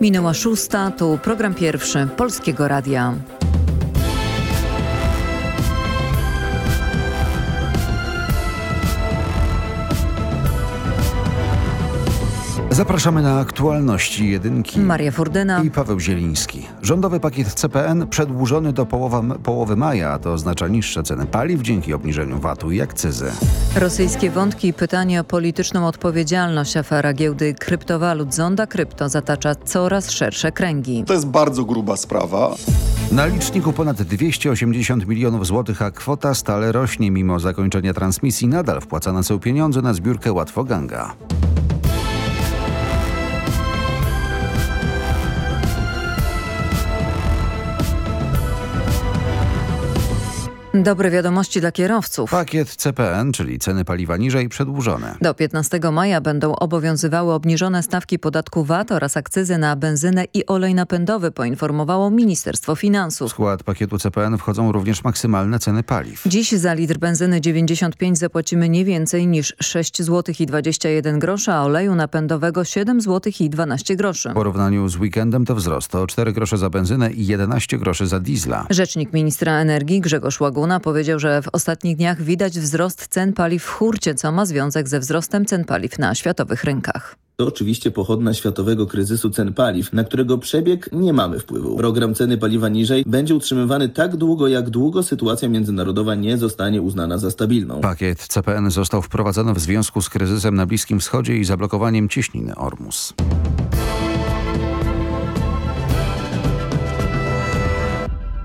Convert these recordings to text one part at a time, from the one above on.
Minęła szósta, tu program pierwszy Polskiego Radia. Zapraszamy na aktualności jedynki. Maria Furdyna i Paweł Zieliński. Rządowy pakiet CPN przedłużony do połowa, połowy maja, a to oznacza niższe ceny paliw dzięki obniżeniu VAT-u i akcyzy. Rosyjskie wątki i pytanie o polityczną odpowiedzialność afera giełdy kryptowalut Zonda Krypto zatacza coraz szersze kręgi. To jest bardzo gruba sprawa. Na liczniku ponad 280 milionów złotych, a kwota stale rośnie. Mimo zakończenia transmisji nadal wpłacane są pieniądze na zbiórkę Łatwoganga. Dobre wiadomości dla kierowców. Pakiet CPN, czyli ceny paliwa niżej, przedłużone. Do 15 maja będą obowiązywały obniżone stawki podatku VAT oraz akcyzy na benzynę i olej napędowy, poinformowało Ministerstwo Finansów. W skład pakietu CPN wchodzą również maksymalne ceny paliw. Dziś za litr benzyny 95 zapłacimy nie więcej niż 6 zł i 21 groszy, a oleju napędowego 7 zł i 12 groszy. W porównaniu z weekendem to wzrost o 4 grosze za benzynę i 11 groszy za diesla. Rzecznik ministra energii Grzegorz Łaguna powiedział, że w ostatnich dniach widać wzrost cen paliw w hurcie, co ma związek ze wzrostem cen paliw na światowych rynkach. To oczywiście pochodna światowego kryzysu cen paliw, na którego przebieg nie mamy wpływu. Program ceny paliwa niżej będzie utrzymywany tak długo, jak długo sytuacja międzynarodowa nie zostanie uznana za stabilną. Pakiet CPN został wprowadzony w związku z kryzysem na Bliskim Wschodzie i zablokowaniem cieśniny Ormus.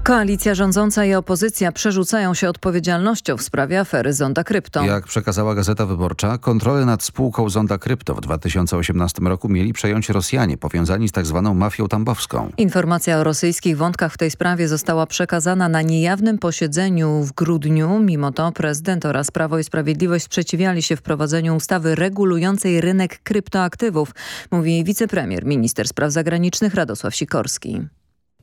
Koalicja rządząca i opozycja przerzucają się odpowiedzialnością w sprawie afery Zonda Krypto. Jak przekazała Gazeta Wyborcza, kontrolę nad spółką Zonda Krypto w 2018 roku mieli przejąć Rosjanie powiązani z tzw. Tak mafią tambowską. Informacja o rosyjskich wątkach w tej sprawie została przekazana na niejawnym posiedzeniu w grudniu. Mimo to prezydent oraz Prawo i Sprawiedliwość sprzeciwiali się wprowadzeniu ustawy regulującej rynek kryptoaktywów, mówi wicepremier, minister spraw zagranicznych Radosław Sikorski.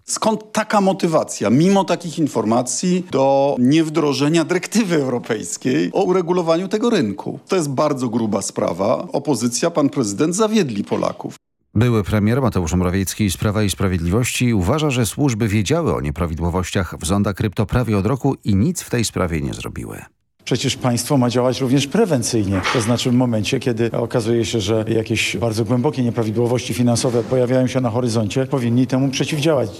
Skąd taka motywacja, mimo takich informacji, do niewdrożenia dyrektywy europejskiej o uregulowaniu tego rynku? To jest bardzo gruba sprawa. Opozycja, pan prezydent zawiedli Polaków. Były premier Mateusz Morawiecki z Prawa i Sprawiedliwości uważa, że służby wiedziały o nieprawidłowościach w zonda krypto prawie od roku i nic w tej sprawie nie zrobiły. Przecież państwo ma działać również prewencyjnie. To znaczy w momencie, kiedy okazuje się, że jakieś bardzo głębokie nieprawidłowości finansowe pojawiają się na horyzoncie, powinni temu przeciwdziałać.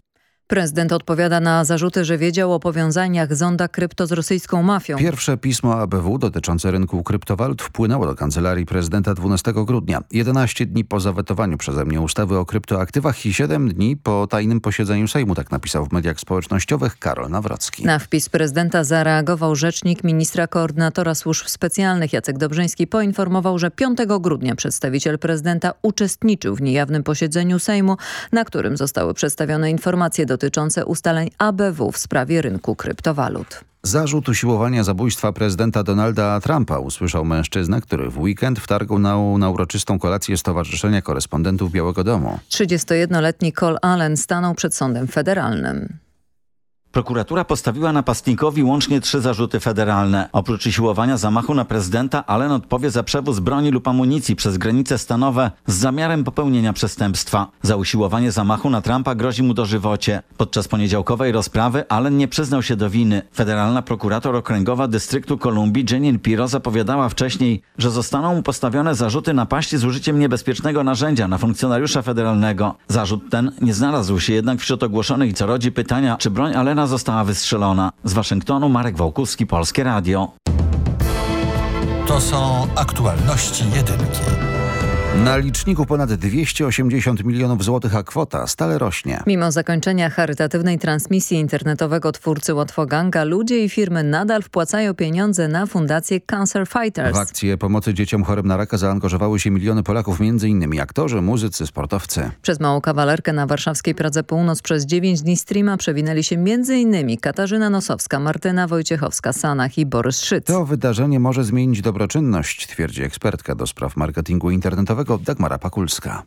Prezydent odpowiada na zarzuty, że wiedział o powiązaniach Zonda Krypto z rosyjską mafią. Pierwsze pismo ABW dotyczące rynku kryptowalut wpłynęło do kancelarii prezydenta 12 grudnia. 11 dni po zawetowaniu przeze mnie ustawy o kryptoaktywach i 7 dni po tajnym posiedzeniu Sejmu, tak napisał w mediach społecznościowych Karol Nawrocki. Na wpis prezydenta zareagował rzecznik ministra koordynatora służb specjalnych Jacek Dobrzyński. Poinformował, że 5 grudnia przedstawiciel prezydenta uczestniczył w niejawnym posiedzeniu Sejmu, na którym zostały przedstawione informacje do dotyczące ustaleń ABW w sprawie rynku kryptowalut. Zarzut usiłowania zabójstwa prezydenta Donalda Trumpa usłyszał mężczyzna, który w weekend wtargł na, na uroczystą kolację Stowarzyszenia Korespondentów Białego Domu. 31-letni Cole Allen stanął przed sądem federalnym. Prokuratura postawiła napastnikowi łącznie trzy zarzuty federalne. Oprócz usiłowania zamachu na prezydenta, Allen odpowie za przewóz broni lub amunicji przez granice stanowe z zamiarem popełnienia przestępstwa. Za usiłowanie zamachu na Trumpa grozi mu dożywocie. Podczas poniedziałkowej rozprawy Allen nie przyznał się do winy. Federalna prokurator okręgowa dystryktu Kolumbii Jenny Piro zapowiadała wcześniej, że zostaną mu postawione zarzuty napaści z użyciem niebezpiecznego narzędzia na funkcjonariusza federalnego. Zarzut ten nie znalazł się jednak wśród ogłoszonych, co rodzi pytania, czy broń Allena została wystrzelona. Z Waszyngtonu Marek Wałkuski, Polskie Radio. To są aktualności jedynki. Na liczniku ponad 280 milionów złotych, a kwota stale rośnie. Mimo zakończenia charytatywnej transmisji internetowego twórcy Łatwoganga, ludzie i firmy nadal wpłacają pieniądze na fundację Cancer Fighters. W akcję pomocy dzieciom chorym na raka zaangażowały się miliony Polaków, m.in. aktorzy, muzycy, sportowcy. Przez małą kawalerkę na warszawskiej Pradze Północ przez 9 dni streama przewinęli się m.in. Katarzyna Nosowska, Martyna Wojciechowska, Sanach i Borys Szyc. To wydarzenie może zmienić dobroczynność, twierdzi ekspertka do spraw marketingu internetowego Dagmara Pakulska.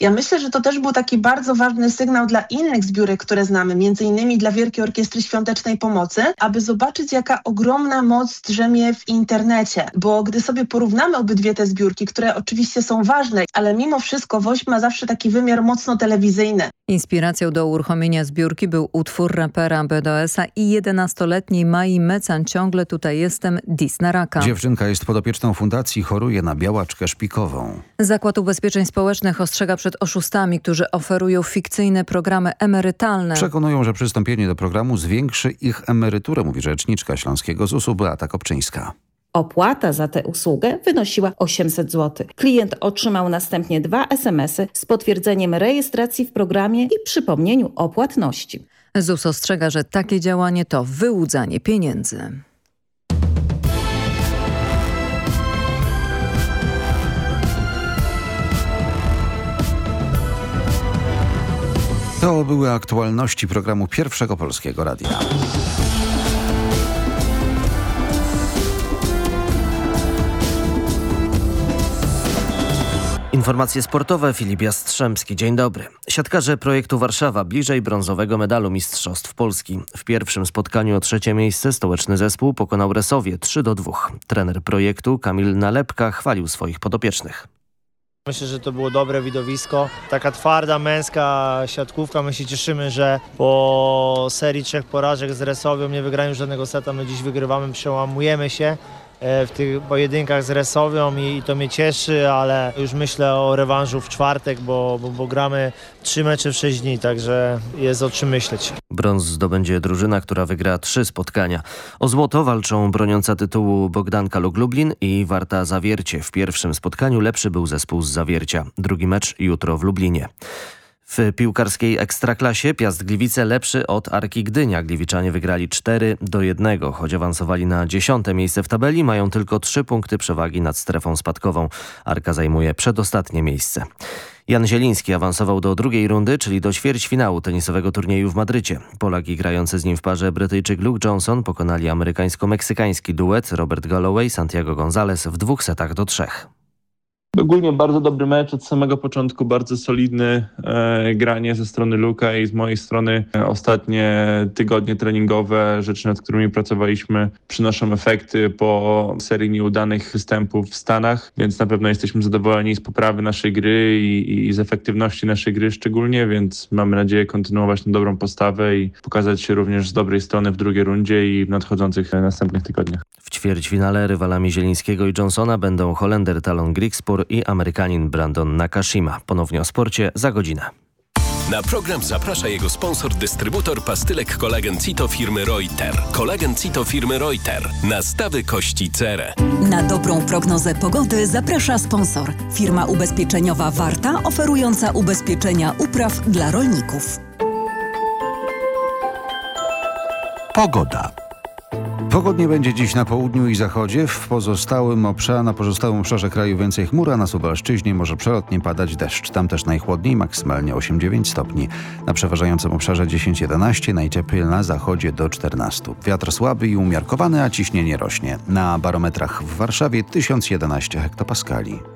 Ja myślę, że to też był taki bardzo ważny sygnał dla innych zbiórek, które znamy, między innymi dla Wielkiej Orkiestry Świątecznej Pomocy, aby zobaczyć, jaka ogromna moc drzemie w internecie. Bo gdy sobie porównamy obydwie te zbiórki, które oczywiście są ważne, ale mimo wszystko WOŚP ma zawsze taki wymiar mocno telewizyjny. Inspiracją do uruchomienia zbiórki był utwór rapera BDS-a i 11-letniej Mai Mecan Ciągle tutaj jestem, dis na raka. Dziewczynka jest podopieczną fundacji, choruje na białaczkę szpikową. Zakład Ubezpieczeń Społecznych ostrzega przed oszustami, którzy oferują fikcyjne programy emerytalne. Przekonują, że przystąpienie do programu zwiększy ich emeryturę, mówi rzeczniczka Śląskiego ZUS-u Beata Kopczyńska. Opłata za tę usługę wynosiła 800 zł. Klient otrzymał następnie dwa SMS-y z potwierdzeniem rejestracji w programie i przypomnieniu o płatności. ZUS ostrzega, że takie działanie to wyłudzanie pieniędzy. To były aktualności programu Pierwszego Polskiego Radia. Informacje sportowe Filip Jastrzębski. Dzień dobry. Siatkarze projektu Warszawa bliżej brązowego medalu Mistrzostw Polski. W pierwszym spotkaniu o trzecie miejsce stołeczny zespół pokonał Resowie 3 do 2. Trener projektu Kamil Nalepka chwalił swoich podopiecznych. Myślę, że to było dobre widowisko. Taka twarda, męska siatkówka. My się cieszymy, że po serii trzech porażek z Resowią nie wygrają żadnego seta. My dziś wygrywamy, przełamujemy się w tych pojedynkach z Resowią i, i to mnie cieszy, ale już myślę o rewanżu w czwartek, bo, bo, bo gramy trzy mecze w sześć dni, także jest o czym myśleć. Brąz zdobędzie drużyna, która wygra trzy spotkania. O złoto walczą broniąca tytułu Bogdanka Lug Lublin i Warta Zawiercie. W pierwszym spotkaniu lepszy był zespół z Zawiercia. Drugi mecz jutro w Lublinie. W piłkarskiej Ekstraklasie Piast Gliwice lepszy od Arki Gdynia. Gliwiczanie wygrali 4 do 1. Choć awansowali na dziesiąte miejsce w tabeli, mają tylko trzy punkty przewagi nad strefą spadkową. Arka zajmuje przedostatnie miejsce. Jan Zieliński awansował do drugiej rundy, czyli do ćwierćfinału tenisowego turnieju w Madrycie. Polak i grający z nim w parze Brytyjczyk Luke Johnson pokonali amerykańsko-meksykański duet Robert Galloway Santiago Gonzalez w dwóch setach do trzech. Ogólnie bardzo dobry mecz od samego początku, bardzo solidny e, granie ze strony Luka i z mojej strony e, ostatnie tygodnie treningowe, rzeczy nad którymi pracowaliśmy przynoszą efekty po serii nieudanych występów w Stanach, więc na pewno jesteśmy zadowoleni z poprawy naszej gry i, i z efektywności naszej gry szczególnie, więc mamy nadzieję kontynuować tę dobrą postawę i pokazać się również z dobrej strony w drugiej rundzie i w nadchodzących e, następnych tygodniach. W ćwierćfinale rywalami Zielińskiego i Johnsona będą Holender Talon Grigspor i Amerykanin Brandon Nakashima. Ponownie o sporcie za godzinę. Na program zaprasza jego sponsor, dystrybutor pastylek kolagen Cito firmy Reuter. Kolagen Cito firmy Reuter. Nastawy kości cerę. Na dobrą prognozę pogody zaprasza sponsor. Firma ubezpieczeniowa Warta, oferująca ubezpieczenia upraw dla rolników. Pogoda. Pogodnie będzie dziś na południu i zachodzie, w pozostałym obszarze, na pozostałym obszarze kraju więcej chmur, a na Suwalszczyźnie może przelotnie padać deszcz. Tam też najchłodniej, maksymalnie 8-9 stopni. Na przeważającym obszarze 10-11, najcieplej na zachodzie do 14. Wiatr słaby i umiarkowany, a ciśnienie rośnie. Na barometrach w Warszawie 1011 hektopaskali.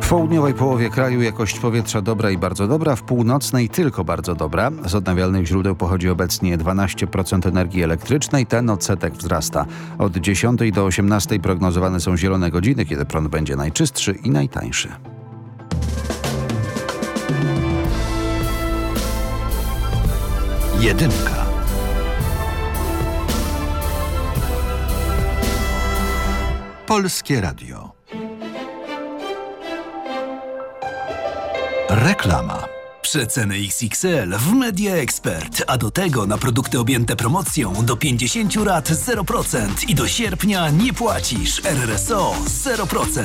W południowej połowie kraju jakość powietrza dobra i bardzo dobra, w północnej tylko bardzo dobra. Z odnawialnych źródeł pochodzi obecnie 12% energii elektrycznej, ten odsetek wzrasta. Od 10 do 18 prognozowane są zielone godziny, kiedy prąd będzie najczystszy i najtańszy. Jedynka. Polskie Radio. Reklama. Przeceny XXL w Media Expert, a do tego na produkty objęte promocją do 50 lat 0% i do sierpnia nie płacisz RRSO 0%.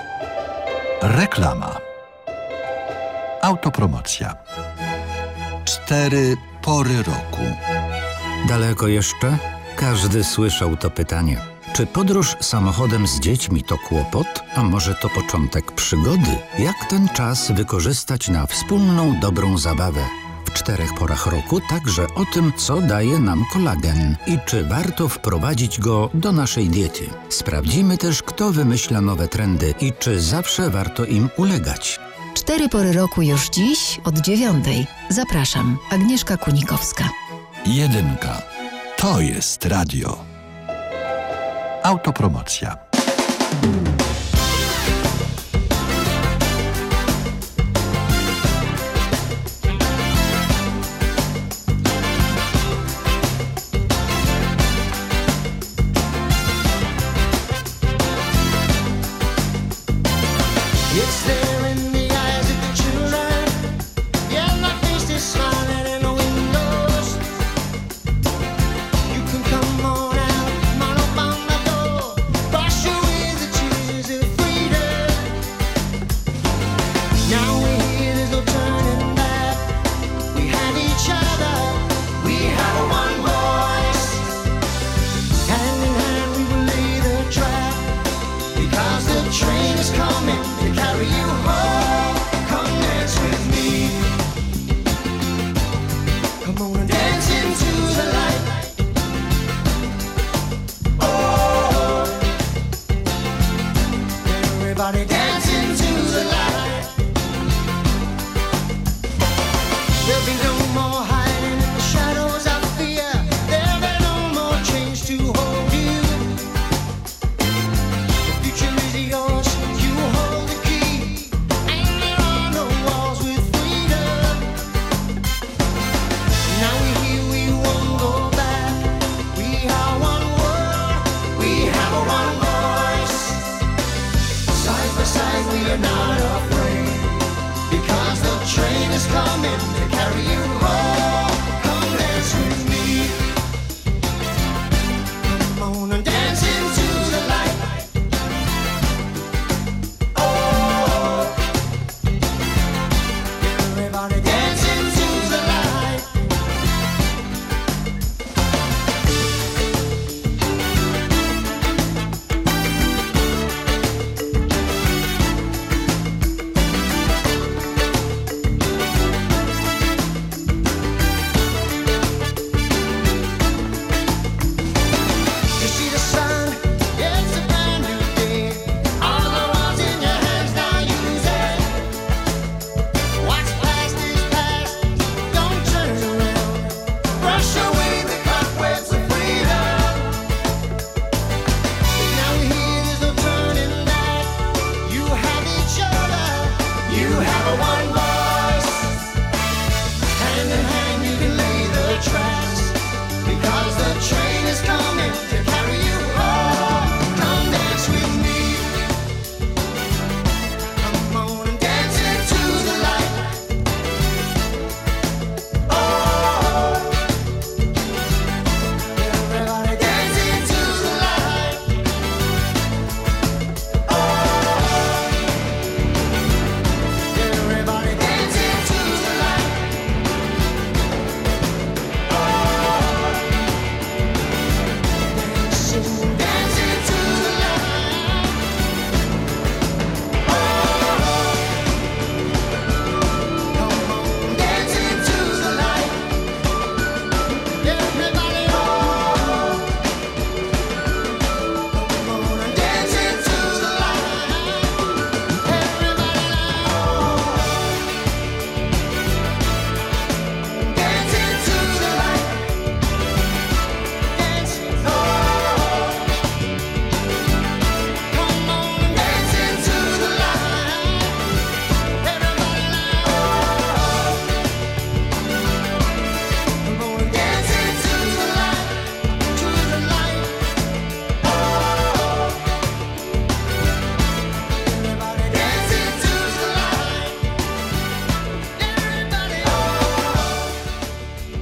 Reklama. Autopromocja. Cztery pory roku. Daleko jeszcze? Każdy słyszał to pytanie. Czy podróż samochodem z dziećmi to kłopot, a może to początek przygody? Jak ten czas wykorzystać na wspólną dobrą zabawę? W czterech porach roku także o tym, co daje nam kolagen i czy warto wprowadzić go do naszej diety. Sprawdzimy też, kto wymyśla nowe trendy i czy zawsze warto im ulegać. Cztery pory roku już dziś od dziewiątej. Zapraszam, Agnieszka Kunikowska. Jedynka. To jest radio. Autopromocja.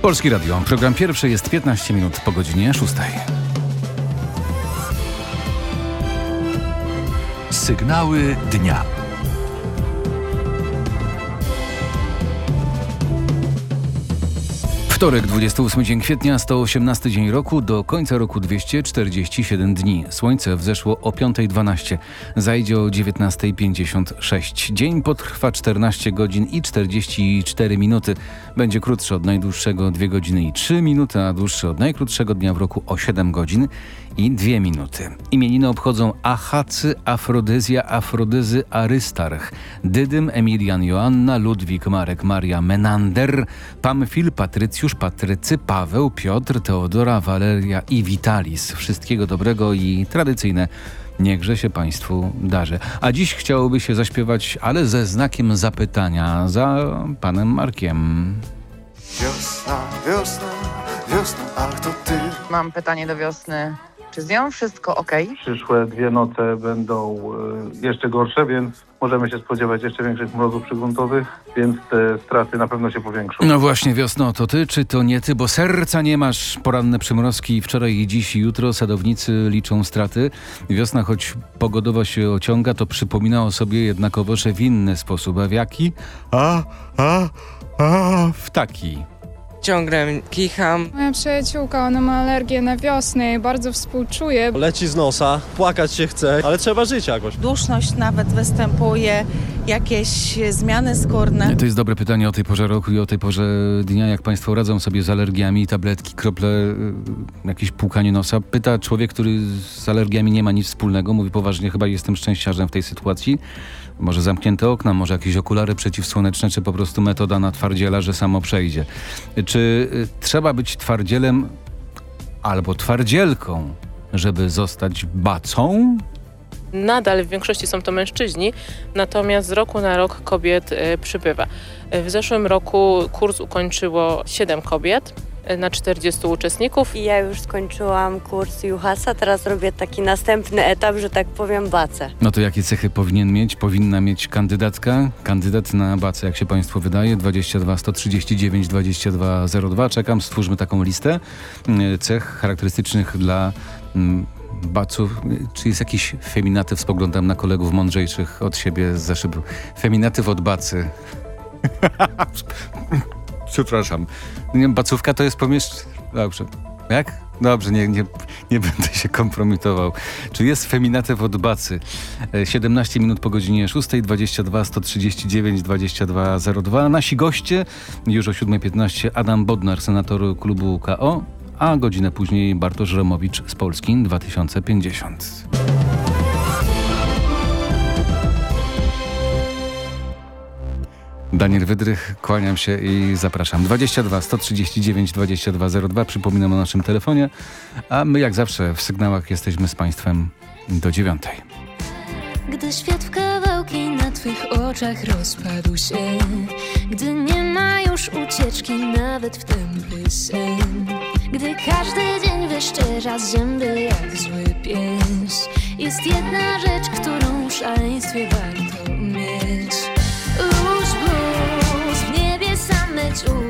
Polski Radio. Program pierwszy jest 15 minut po godzinie 6. Sygnały dnia. Wtorek, 28 dzień kwietnia, 118 dzień roku, do końca roku 247 dni. Słońce wzeszło o 5.12, zajdzie o 19.56. Dzień potrwa 14 godzin i 44 minuty. Będzie krótszy od najdłuższego 2 godziny i 3 minuty, a dłuższy od najkrótszego dnia w roku o 7 godzin i 2 minuty. Imieniny obchodzą Achacy, Afrodyzja, Afrodyzy, Arystarch, Dydym, Emilian, Joanna, Ludwik, Marek, Maria, Menander, Pamfil, Patrycjusz, Patrycy, Paweł, Piotr, Teodora, Waleria i Witalis. Wszystkiego dobrego i tradycyjne Niechże się Państwu darzy. A dziś chciałoby się zaśpiewać, ale ze znakiem zapytania za panem Markiem. Wiosna, wiosna, wiosna, ach to ty. Mam pytanie do wiosny. Czy z nią wszystko ok? Przyszłe dwie noce będą e, jeszcze gorsze, więc możemy się spodziewać jeszcze większych mrozów przygruntowych, więc te straty na pewno się powiększą. No właśnie, wiosno, to ty czy to nie ty, bo serca nie masz. Poranne przymrozki wczoraj i dziś i jutro sadownicy liczą straty. Wiosna, choć pogodowo się ociąga, to przypomina o sobie jednakowo, że w inny sposób. A w jaki? A, a, a, w taki. Ciągle kicham. Moja przyjaciółka, ona ma alergię na wiosnę i bardzo współczuję. Leci z nosa, płakać się chce, ale trzeba żyć jakoś. Duszność nawet występuje, jakieś zmiany skórne. To jest dobre pytanie o tej porze roku i o tej porze dnia. Jak Państwo radzą sobie z alergiami, tabletki, krople, y, jakieś płukanie nosa? Pyta człowiek, który z alergiami nie ma nic wspólnego. Mówi poważnie, chyba jestem szczęściarzem w tej sytuacji. Może zamknięte okna, może jakieś okulary przeciwsłoneczne, czy po prostu metoda na twardziela, że samo przejdzie. Czy y, trzeba być twardzielem albo twardzielką, żeby zostać bacą? Nadal w większości są to mężczyźni, natomiast z roku na rok kobiet y, przybywa. Y, W zeszłym roku kurs ukończyło 7 kobiet na 40 uczestników. Ja już skończyłam kurs Juhasa, teraz robię taki następny etap, że tak powiem, bacę. No to jakie cechy powinien mieć, powinna mieć kandydatka? Kandydat na bacę, jak się Państwu wydaje, 22 139 2202. Czekam, stwórzmy taką listę y, cech charakterystycznych dla mm, baców. Czy jest jakiś feminatyw? Spoglądam na kolegów mądrzejszych od siebie z zaszybu. Feminatyw od bacy. Przepraszam. Nie, bacówka to jest pomieszczenie. Dobrze. Jak? Dobrze, nie, nie, nie będę się kompromitował. Czy jest feminatyw od bacy? E, 17 minut po godzinie 6, 22 139 2202. Nasi goście już o 7.15 Adam Bodnar, senator klubu KO, a godzinę później Bartosz Romowicz z Polski 2050. Daniel Wydrych, kłaniam się i zapraszam. 22 139 2202. Przypominam o naszym telefonie, a my jak zawsze w sygnałach jesteśmy z Państwem do dziewiątej. Gdy świat w kawałki na twych oczach rozpadł się Gdy nie ma już ucieczki nawet w tępy sen Gdy każdy dzień wyszczerza z zęby jak zły pies Jest jedna rzecz, którą w szaleństwie warto mieć too.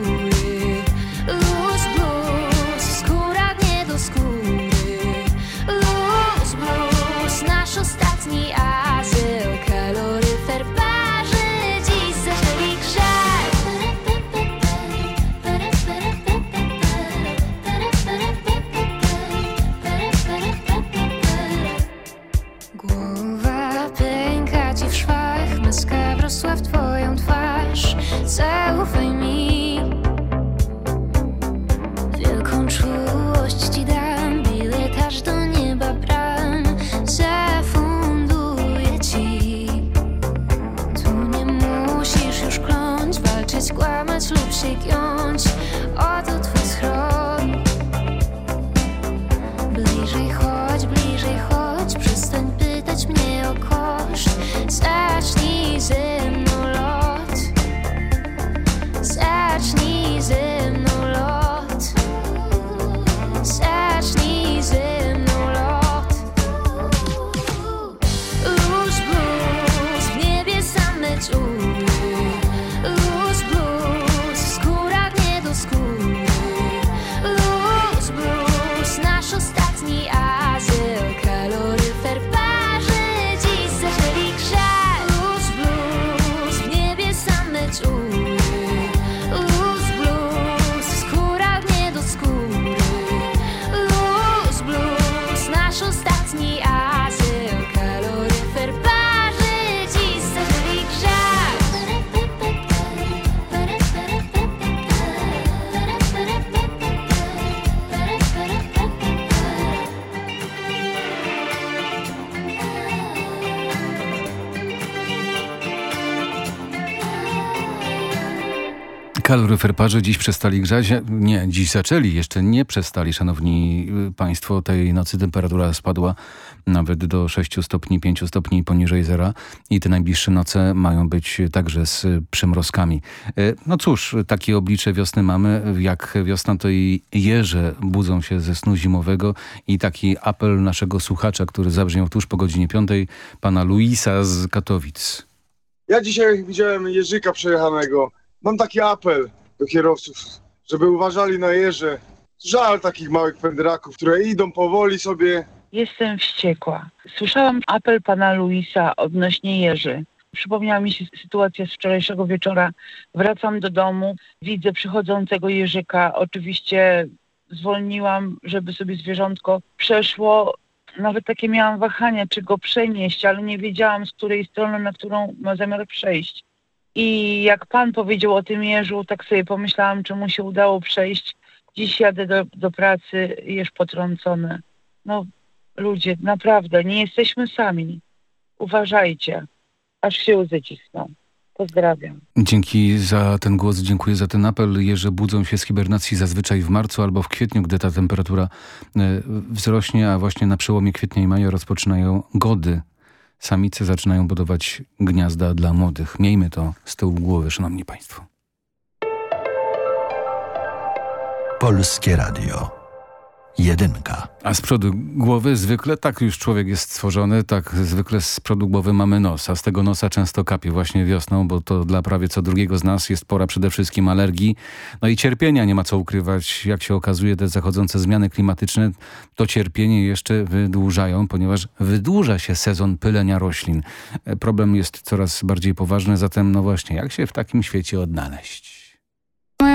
Kaloryferparze dziś przestali grzać. Nie, dziś zaczęli, jeszcze nie przestali, szanowni y, państwo. Tej nocy temperatura spadła nawet do 6 stopni, 5 stopni poniżej zera i te najbliższe noce mają być także z przymrozkami. Y, No cóż, takie oblicze wiosny mamy. Jak wiosna, to i jeże budzą się ze snu zimowego i taki apel naszego słuchacza, który zabrzmiał tuż po godzinie 5, pana Luisa z Katowic. Ja dzisiaj widziałem jeżyka przejechanego. Mam taki apel do kierowców, żeby uważali na jeże. Żal takich małych pędraków, które idą powoli sobie. Jestem wściekła. Słyszałam apel pana Luisa odnośnie jeży. Przypomniała mi się sytuacja z wczorajszego wieczora. Wracam do domu, widzę przychodzącego jeżyka. Oczywiście zwolniłam, żeby sobie zwierzątko przeszło. Nawet takie miałam wahania, czy go przenieść, ale nie wiedziałam, z której strony, na którą ma zamiar przejść. I jak pan powiedział o tym jeżu, tak sobie pomyślałam, czy mu się udało przejść. Dziś jadę do, do pracy, jeż potrącony. No ludzie, naprawdę, nie jesteśmy sami. Uważajcie, aż się łzy cisną. Pozdrawiam. Dzięki za ten głos, dziękuję za ten apel. Jeże budzą się z hibernacji zazwyczaj w marcu albo w kwietniu, gdy ta temperatura e, wzrośnie, a właśnie na przełomie kwietnia i maja rozpoczynają gody. Samice zaczynają budować gniazda dla młodych. Miejmy to z tyłu głowy, szanowni państwo. Polskie Radio. Jedynka. A z przodu głowy zwykle, tak już człowiek jest stworzony, tak zwykle z przodu głowy mamy nos, a z tego nosa często kapie właśnie wiosną, bo to dla prawie co drugiego z nas jest pora przede wszystkim alergii. No i cierpienia nie ma co ukrywać. Jak się okazuje, te zachodzące zmiany klimatyczne to cierpienie jeszcze wydłużają, ponieważ wydłuża się sezon pylenia roślin. E, Problem jest coraz bardziej poważny, zatem no właśnie, jak się w takim świecie odnaleźć?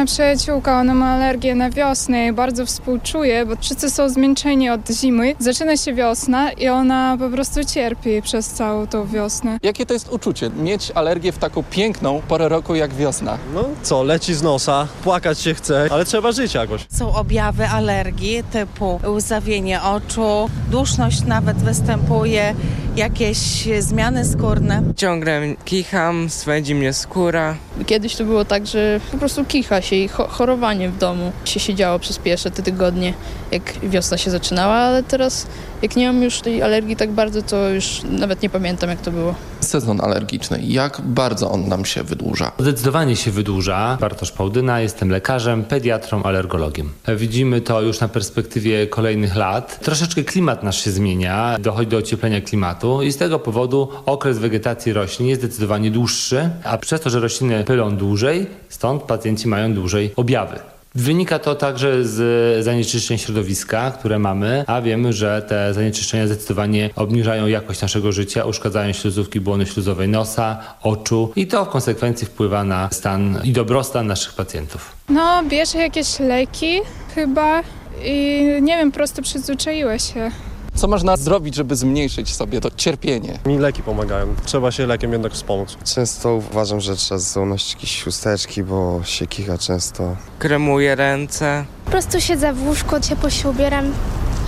Moja przyjaciółka, ona ma alergię na wiosnę i bardzo współczuję, bo wszyscy są zmęczeni od zimy. Zaczyna się wiosna i ona po prostu cierpi przez całą tą wiosnę. Jakie to jest uczucie mieć alergię w taką piękną porę roku jak wiosna? No co, leci z nosa, płakać się chce, ale trzeba żyć jakoś. Są objawy alergii typu łzawienie oczu, duszność nawet występuje, jakieś zmiany skórne. Ciągle kicham, swędzi mnie skóra. Kiedyś to było tak, że po prostu kicha się chorowanie w domu się siedziało przez pierwsze te tygodnie, jak wiosna się zaczynała, ale teraz jak nie mam już tej alergii tak bardzo, to już nawet nie pamiętam jak to było. Sezon alergiczny, jak bardzo on nam się wydłuża? Zdecydowanie się wydłuża. Bartosz Pałdyna, jestem lekarzem, pediatrą, alergologiem. Widzimy to już na perspektywie kolejnych lat. Troszeczkę klimat nasz się zmienia, dochodzi do ocieplenia klimatu i z tego powodu okres wegetacji roślin jest zdecydowanie dłuższy, a przez to, że rośliny pylą dłużej, stąd pacjenci mają dłużej objawy. Wynika to także z zanieczyszczeń środowiska, które mamy, a wiemy, że te zanieczyszczenia zdecydowanie obniżają jakość naszego życia, uszkadzają śluzówki błony śluzowej nosa, oczu i to w konsekwencji wpływa na stan i dobrostan naszych pacjentów. No, bierze jakieś leki chyba i nie wiem, po prostu przyzwyczaiła się. Co można zrobić, żeby zmniejszyć sobie to cierpienie? Mi leki pomagają, trzeba się lekiem jednak wspomóc. Często uważam, że trzeba ze sobą nosić jakieś chusteczki, bo się kicha często. Kremuję ręce. Po prostu siedzę w łóżku, ciepło się ubieram,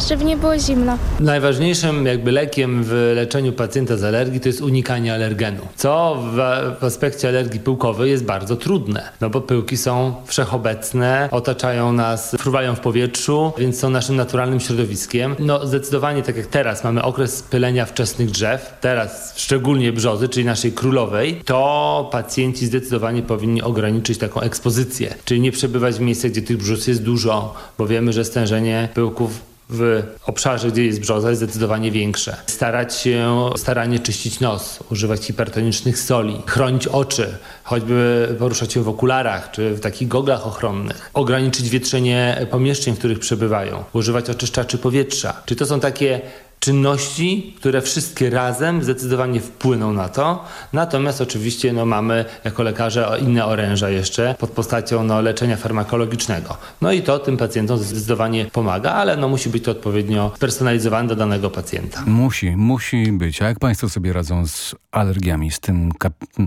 żeby nie było zimno. Najważniejszym jakby lekiem w leczeniu pacjenta z alergii to jest unikanie alergenu, co w, w aspekcie alergii pyłkowej jest bardzo trudne, no bo pyłki są wszechobecne, otaczają nas, fruwają w powietrzu, więc są naszym naturalnym środowiskiem. No zdecydowanie tak jak teraz mamy okres pylenia wczesnych drzew, teraz szczególnie brzozy, czyli naszej królowej, to pacjenci zdecydowanie powinni ograniczyć taką ekspozycję, czyli nie przebywać w miejscach, gdzie tych brzus jest dużo, bo wiemy, że stężenie pyłków w obszarze, gdzie jest brzoza, jest zdecydowanie większe. Starać się staranie czyścić nos, używać hipertonicznych soli, chronić oczy, choćby poruszać się w okularach czy w takich goglach ochronnych, ograniczyć wietrzenie pomieszczeń, w których przebywają, używać oczyszczaczy powietrza. Czy to są takie czynności, które wszystkie razem zdecydowanie wpłyną na to. Natomiast oczywiście no, mamy jako lekarze inne oręża jeszcze pod postacią no, leczenia farmakologicznego. No i to tym pacjentom zdecydowanie pomaga, ale no, musi być to odpowiednio personalizowane do danego pacjenta. Musi, musi być. A jak państwo sobie radzą z alergiami, z tym,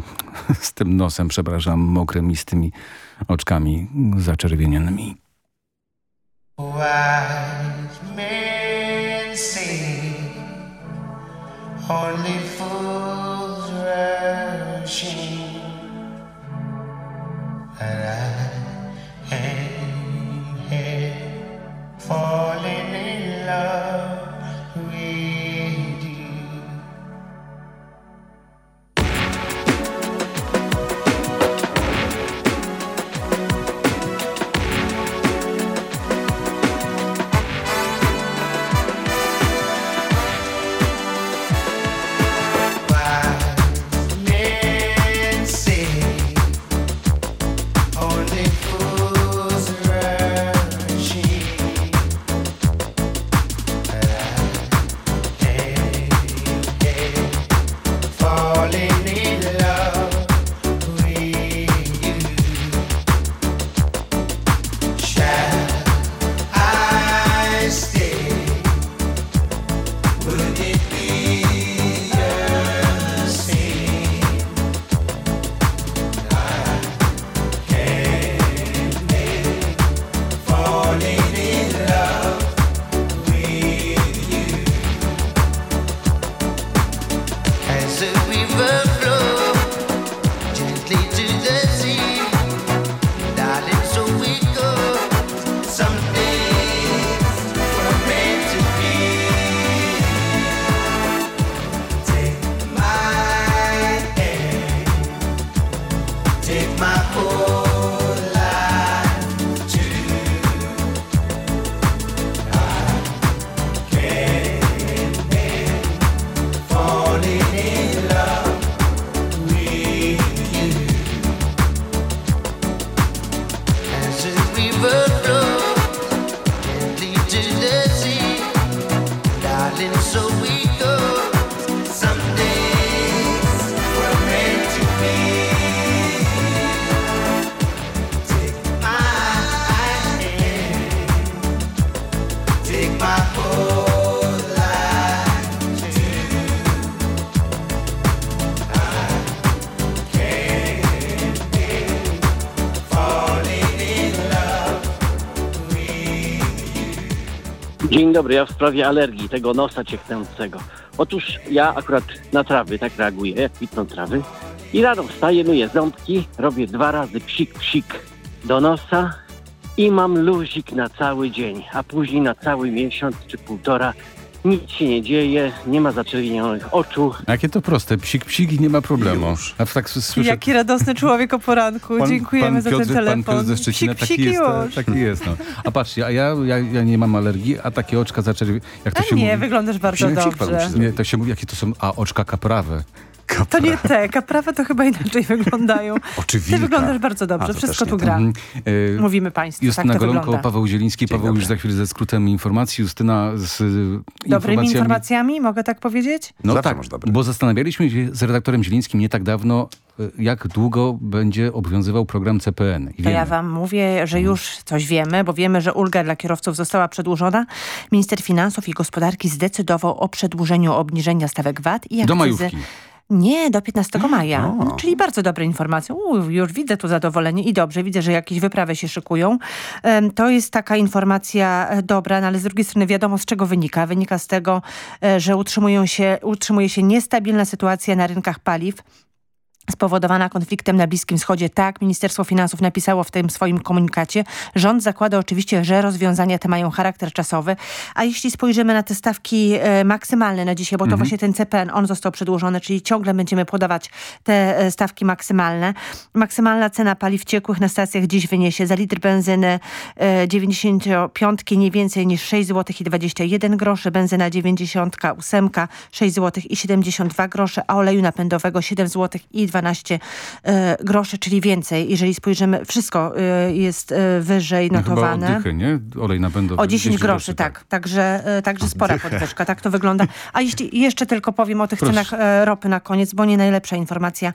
z tym nosem, przepraszam, mokrym i z tymi oczkami zaczerwienionymi? Wise men say only fools rush in, but I am falling in love. Dzień dobry, ja w sprawie alergii, tego nosa cieknącego. Otóż ja akurat na trawy tak reaguję, jak trawy. I rano wstaję, myję ząbki, robię dwa razy psik, psik do nosa i mam luzik na cały dzień, a później na cały miesiąc czy półtora nic się nie dzieje, nie ma zaczerwienionych oczu. Jakie to proste, psik, psik i nie ma problemu. A tak słyszę, Jaki radosny człowiek o poranku. Pan- Dziękujemy pan za Piotr, ten telefon. Pan Piotr ze Szczecina, psik, taki psik jest, już. taki jest. No. A patrzcie, a ja, ja, ja nie mam alergii, a takie oczka zaczerwi... Jak to A się nie, mówi? wyglądasz bardzo dobrze. Nie, to się mówi, jakie to są, a oczka kaprawe. To nie te, kaprawe to chyba inaczej wyglądają. Oczy Ty wyglądasz bardzo A, dobrze, to wszystko tu gra. Mhm. E, Mówimy państwu, Justyna tak to Golonko, wygląda. Paweł Zieliński. Paweł już za chwilę ze skrótem informacji. Justyna z y, Dobrymi informacjami. informacjami, mogę tak powiedzieć? No tak, bo zastanawialiśmy się z redaktorem Zielińskim nie tak dawno, y, jak długo będzie obowiązywał program CPN. I To wiemy. ja wam mówię, że już coś wiemy, bo wiemy, że ulga dla kierowców została przedłużona. Minister Finansów i Gospodarki zdecydował o przedłużeniu obniżenia stawek VAT i Do akcyzy. majówki. Nie, do 15 maja. Czyli bardzo dobre informacje. Uu, już widzę tu zadowolenie i dobrze. Widzę, że jakieś wyprawy się szykują. To jest taka informacja e, dobra, no ale z drugiej strony wiadomo z czego wynika. Wynika z tego, e, że utrzymują się, utrzymuje się niestabilna sytuacja na rynkach paliw spowodowana konfliktem na Bliskim Wschodzie. Tak, Ministerstwo Finansów napisało w tym swoim komunikacie. Rząd zakłada oczywiście, że rozwiązania te mają charakter czasowy, a jeśli spojrzymy na te stawki e, maksymalne na dzisiaj, bo to Mhm. właśnie ten CPN, on został przedłużony, czyli ciągle będziemy podawać te e, stawki maksymalne. Maksymalna cena paliw ciekłych na stacjach dziś wyniesie za litr benzyny e, 95 nie więcej niż 6 zł i 21 groszy, benzyna 98 6 zł i 72 grosze, a oleju napędowego 7 zł i 12 e, groszy, czyli więcej. Jeżeli spojrzymy, wszystko e, jest e, wyżej No chyba notowane. oddychy, nie? Olej napędowy. O 10 groszy, tak. Także, e, także spora Oddychę. podwyżka, tak to wygląda. A jeśli jeszcze tylko powiem o tych Proszę. cenach ropy na koniec, bo nie najlepsza informacja.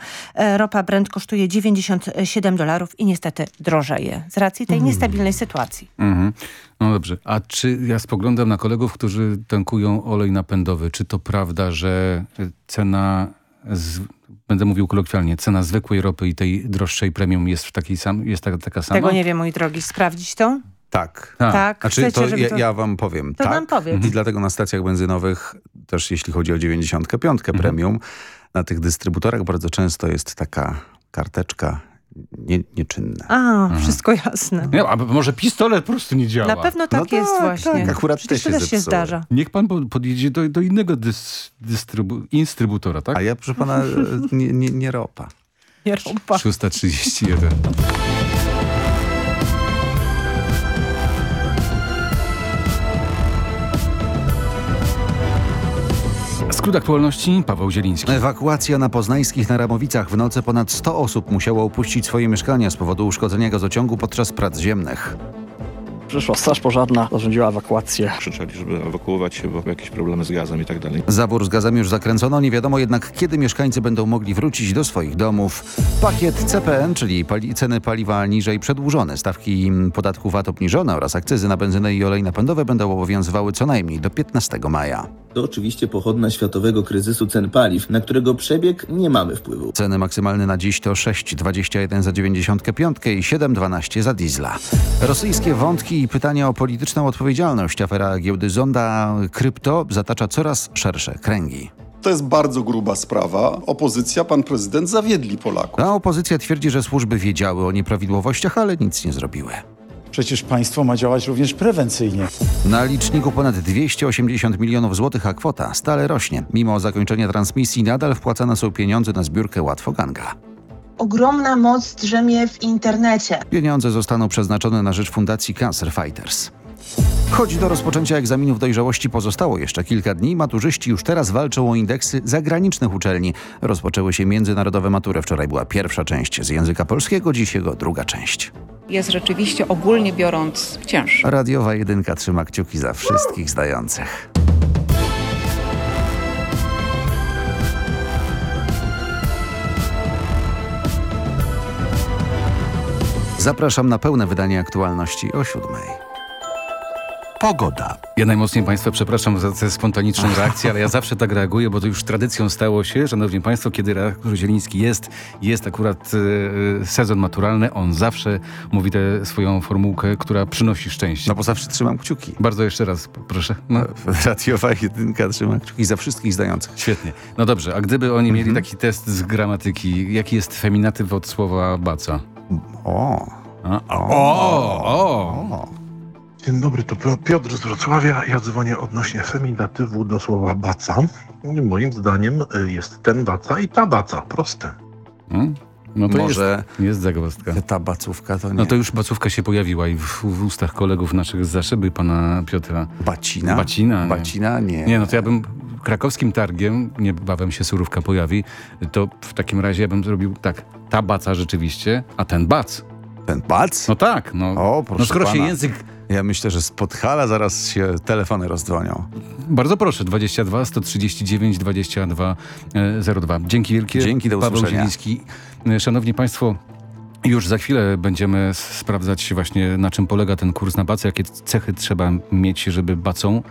Ropa Brent kosztuje 97 dolarów i niestety drożeje z racji tej Mm. niestabilnej sytuacji. Mhm. No dobrze. A czy ja spoglądam na kolegów, którzy tankują olej napędowy. Czy to prawda, że cena, z, będę mówił kolokwialnie, cena zwykłej ropy i tej droższej premium jest w takiej sam, jest taka, taka sama? Tego nie wiem, mój drogi. Sprawdzić to? Tak. Tak, Znaczy, chcecie, to żeby ja, to- ja wam powiem. To tak. nam powiedz. I dlatego na stacjach benzynowych, też jeśli chodzi o 95 Mhm. premium, na tych dystrybutorach bardzo często jest taka karteczka nie, nieczynne. A, wszystko jasne. Nie, a może pistolet po prostu nie działa. Na pewno tak No jest tak, właśnie. tak, akurat Przecież się też się zepsuły. zdarza. Niech pan po- podjedzie do, do innego dys, dystrybu, instrybutora, tak? A ja, proszę pana, nie, nie, nie ropa. Nie ropa. 631. Skrót aktualności Paweł Zieliński. Ewakuacja na poznańskich Naramowicach. W nocy ponad 100 osób musiało opuścić swoje mieszkania z powodu uszkodzenia gazociągu podczas prac ziemnych. Przyszła straż pożarna, zarządziła ewakuację. Krzyczeli, żeby ewakuować się, bo jakieś problemy z gazem i tak dalej. Zawór z gazem już zakręcono, nie wiadomo jednak kiedy mieszkańcy będą mogli wrócić do swoich domów. Pakiet CPN, czyli pali ceny paliwa niżej przedłużone, stawki podatku VAT obniżone oraz akcyzy na benzynę i olej napędowe będą obowiązywały co najmniej do 15 maja. To oczywiście pochodna światowego kryzysu cen paliw, na którego przebieg nie mamy wpływu. Ceny maksymalne na dziś to 6,21 za 95 i 7,12 za diesla. Rosyjskie wątki i pytania o polityczną odpowiedzialność. Afera giełdy Zonda Krypto zatacza coraz szersze kręgi. To jest bardzo gruba sprawa. Opozycja, pan prezydent zawiedli Polaków. A opozycja twierdzi, że służby wiedziały o nieprawidłowościach, ale nic nie zrobiły. Przecież państwo ma działać również prewencyjnie. Na liczniku ponad 280 milionów złotych, a kwota stale rośnie. Mimo zakończenia transmisji nadal wpłacane są pieniądze na zbiórkę Łatwoganga. Ogromna moc drzemie w internecie. Pieniądze zostaną przeznaczone na rzecz Fundacji Cancer Fighters. Choć do rozpoczęcia egzaminów dojrzałości pozostało jeszcze kilka dni, maturzyści już teraz walczą o indeksy zagranicznych uczelni. Rozpoczęły się międzynarodowe matury. Wczoraj była pierwsza część z języka polskiego, dziś jego druga część. Jest rzeczywiście ogólnie biorąc cięższy. Radiowa jedynka trzyma kciuki za wszystkich zdających. Zapraszam na pełne wydanie aktualności o siódmej. Pogoda. Ja najmocniej Państwa przepraszam za tę spontaniczną reakcję, ale ja zawsze tak reaguję, bo to już tradycją stało się, Szanowni Państwo, kiedy redaktor Zieliński jest, jest akurat e, sezon maturalny, on zawsze mówi tę swoją formułkę, która przynosi szczęście. No bo zawsze trzymam kciuki. Bardzo jeszcze raz, proszę. No. Radiowa jedynka trzyma kciuki za wszystkich zdających. Świetnie. No dobrze, a gdyby oni mieli taki test z gramatyki, jaki jest feminatyw od słowa baca? O. A, o, o. Dzień dobry, to Pio- Piotr z Wrocławia. Ja dzwonię odnośnie feminatywu do słowa baca. Moim zdaniem y, jest ten baca i ta baca. Proste. Hmm? No to Może jest, jest zagwozdka. Ta bacówka to nie. No to już bacówka się pojawiła i w, w ustach kolegów naszych z Zaszyby, pana Piotra. Bacina? Bacina. Nie. Bacina? Nie. Nie, no to ja bym krakowskim targiem, niebawem się surówka pojawi, to w takim razie ja bym zrobił tak, ta baca rzeczywiście, a ten bac. Ten bac? No tak, no. O, proszę no skoro się pana. język Ja myślę, że z Podhala zaraz się telefony rozdzwonią. Bardzo proszę, 22 139 22 e, 02. Dzięki wielkie. Dzięki, do Paweł. Zieliński. E, Szanowni Państwo, już za chwilę będziemy sprawdzać właśnie na czym polega ten kurs na bacę, jakie cechy trzeba mieć, żeby bacą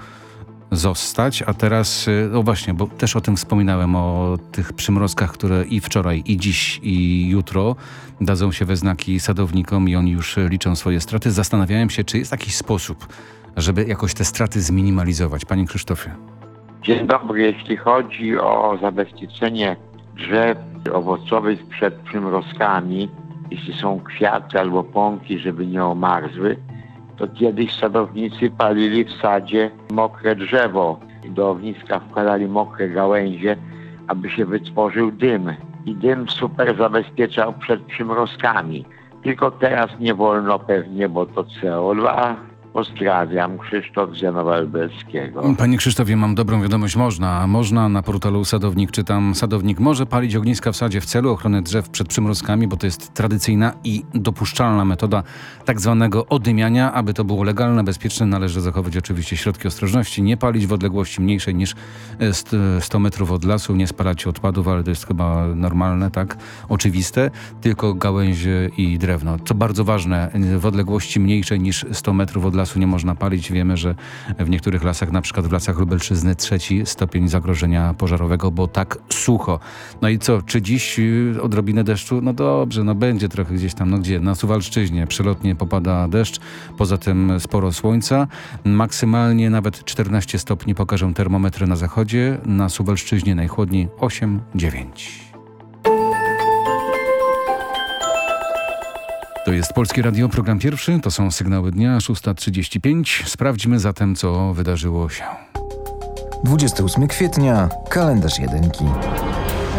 zostać. A teraz, no właśnie, bo też o tym wspominałem, o tych przymrozkach, które i wczoraj, i dziś, i jutro dadzą się we znaki sadownikom i oni już liczą swoje straty. Zastanawiałem się, czy jest jakiś sposób, żeby jakoś te straty zminimalizować. Panie Krzysztofie. Dzień dobry. Jeśli chodzi o zabezpieczenie drzew owocowych przed przymrozkami, jeśli są kwiaty albo pąki, żeby nie omarzły, to kiedyś sadownicy palili w sadzie mokre drzewo. Do ogniska wkładali mokre gałęzie, aby się wytworzył dym. I dym super zabezpieczał przed przymrozkami. Tylko teraz nie wolno pewnie, bo to CO2. Pozdrawiam, Krzysztof Lubelskiego. Panie Krzysztofie, mam dobrą wiadomość. Można. Można na portalu Sadownik, czytam. Sadownik może palić ogniska w sadzie w celu ochrony drzew przed przymrozkami, bo to jest tradycyjna i dopuszczalna metoda tak zwanego odymiania. Aby to było legalne, bezpieczne, należy zachować oczywiście środki ostrożności. Nie palić w odległości mniejszej niż e, st- 100 metrów od lasu, nie spalać odpadów, ale to jest chyba normalne, tak? Oczywiste. Tylko gałęzie i drewno. Co bardzo ważne, w odległości mniejszej niż 100 metrów od lasu nie można palić. Wiemy, że w niektórych lasach, na przykład w lasach Lubelszczyzny, trzeci stopień zagrożenia pożarowego, bo tak sucho. No i co, czy dziś y, odrobinę deszczu? No dobrze, no będzie trochę gdzieś tam, no gdzie? Na Suwalszczyźnie przelotnie popada deszcz, poza tym sporo słońca. Maksymalnie nawet 14 stopni pokażą termometry na zachodzie, na Suwalszczyźnie najchłodniej 8-9. To jest Polskie Radio, program pierwszy, to są sygnały dnia, 6.35. Sprawdźmy zatem, co wydarzyło się. 28 kwietnia, kalendarz jedynki.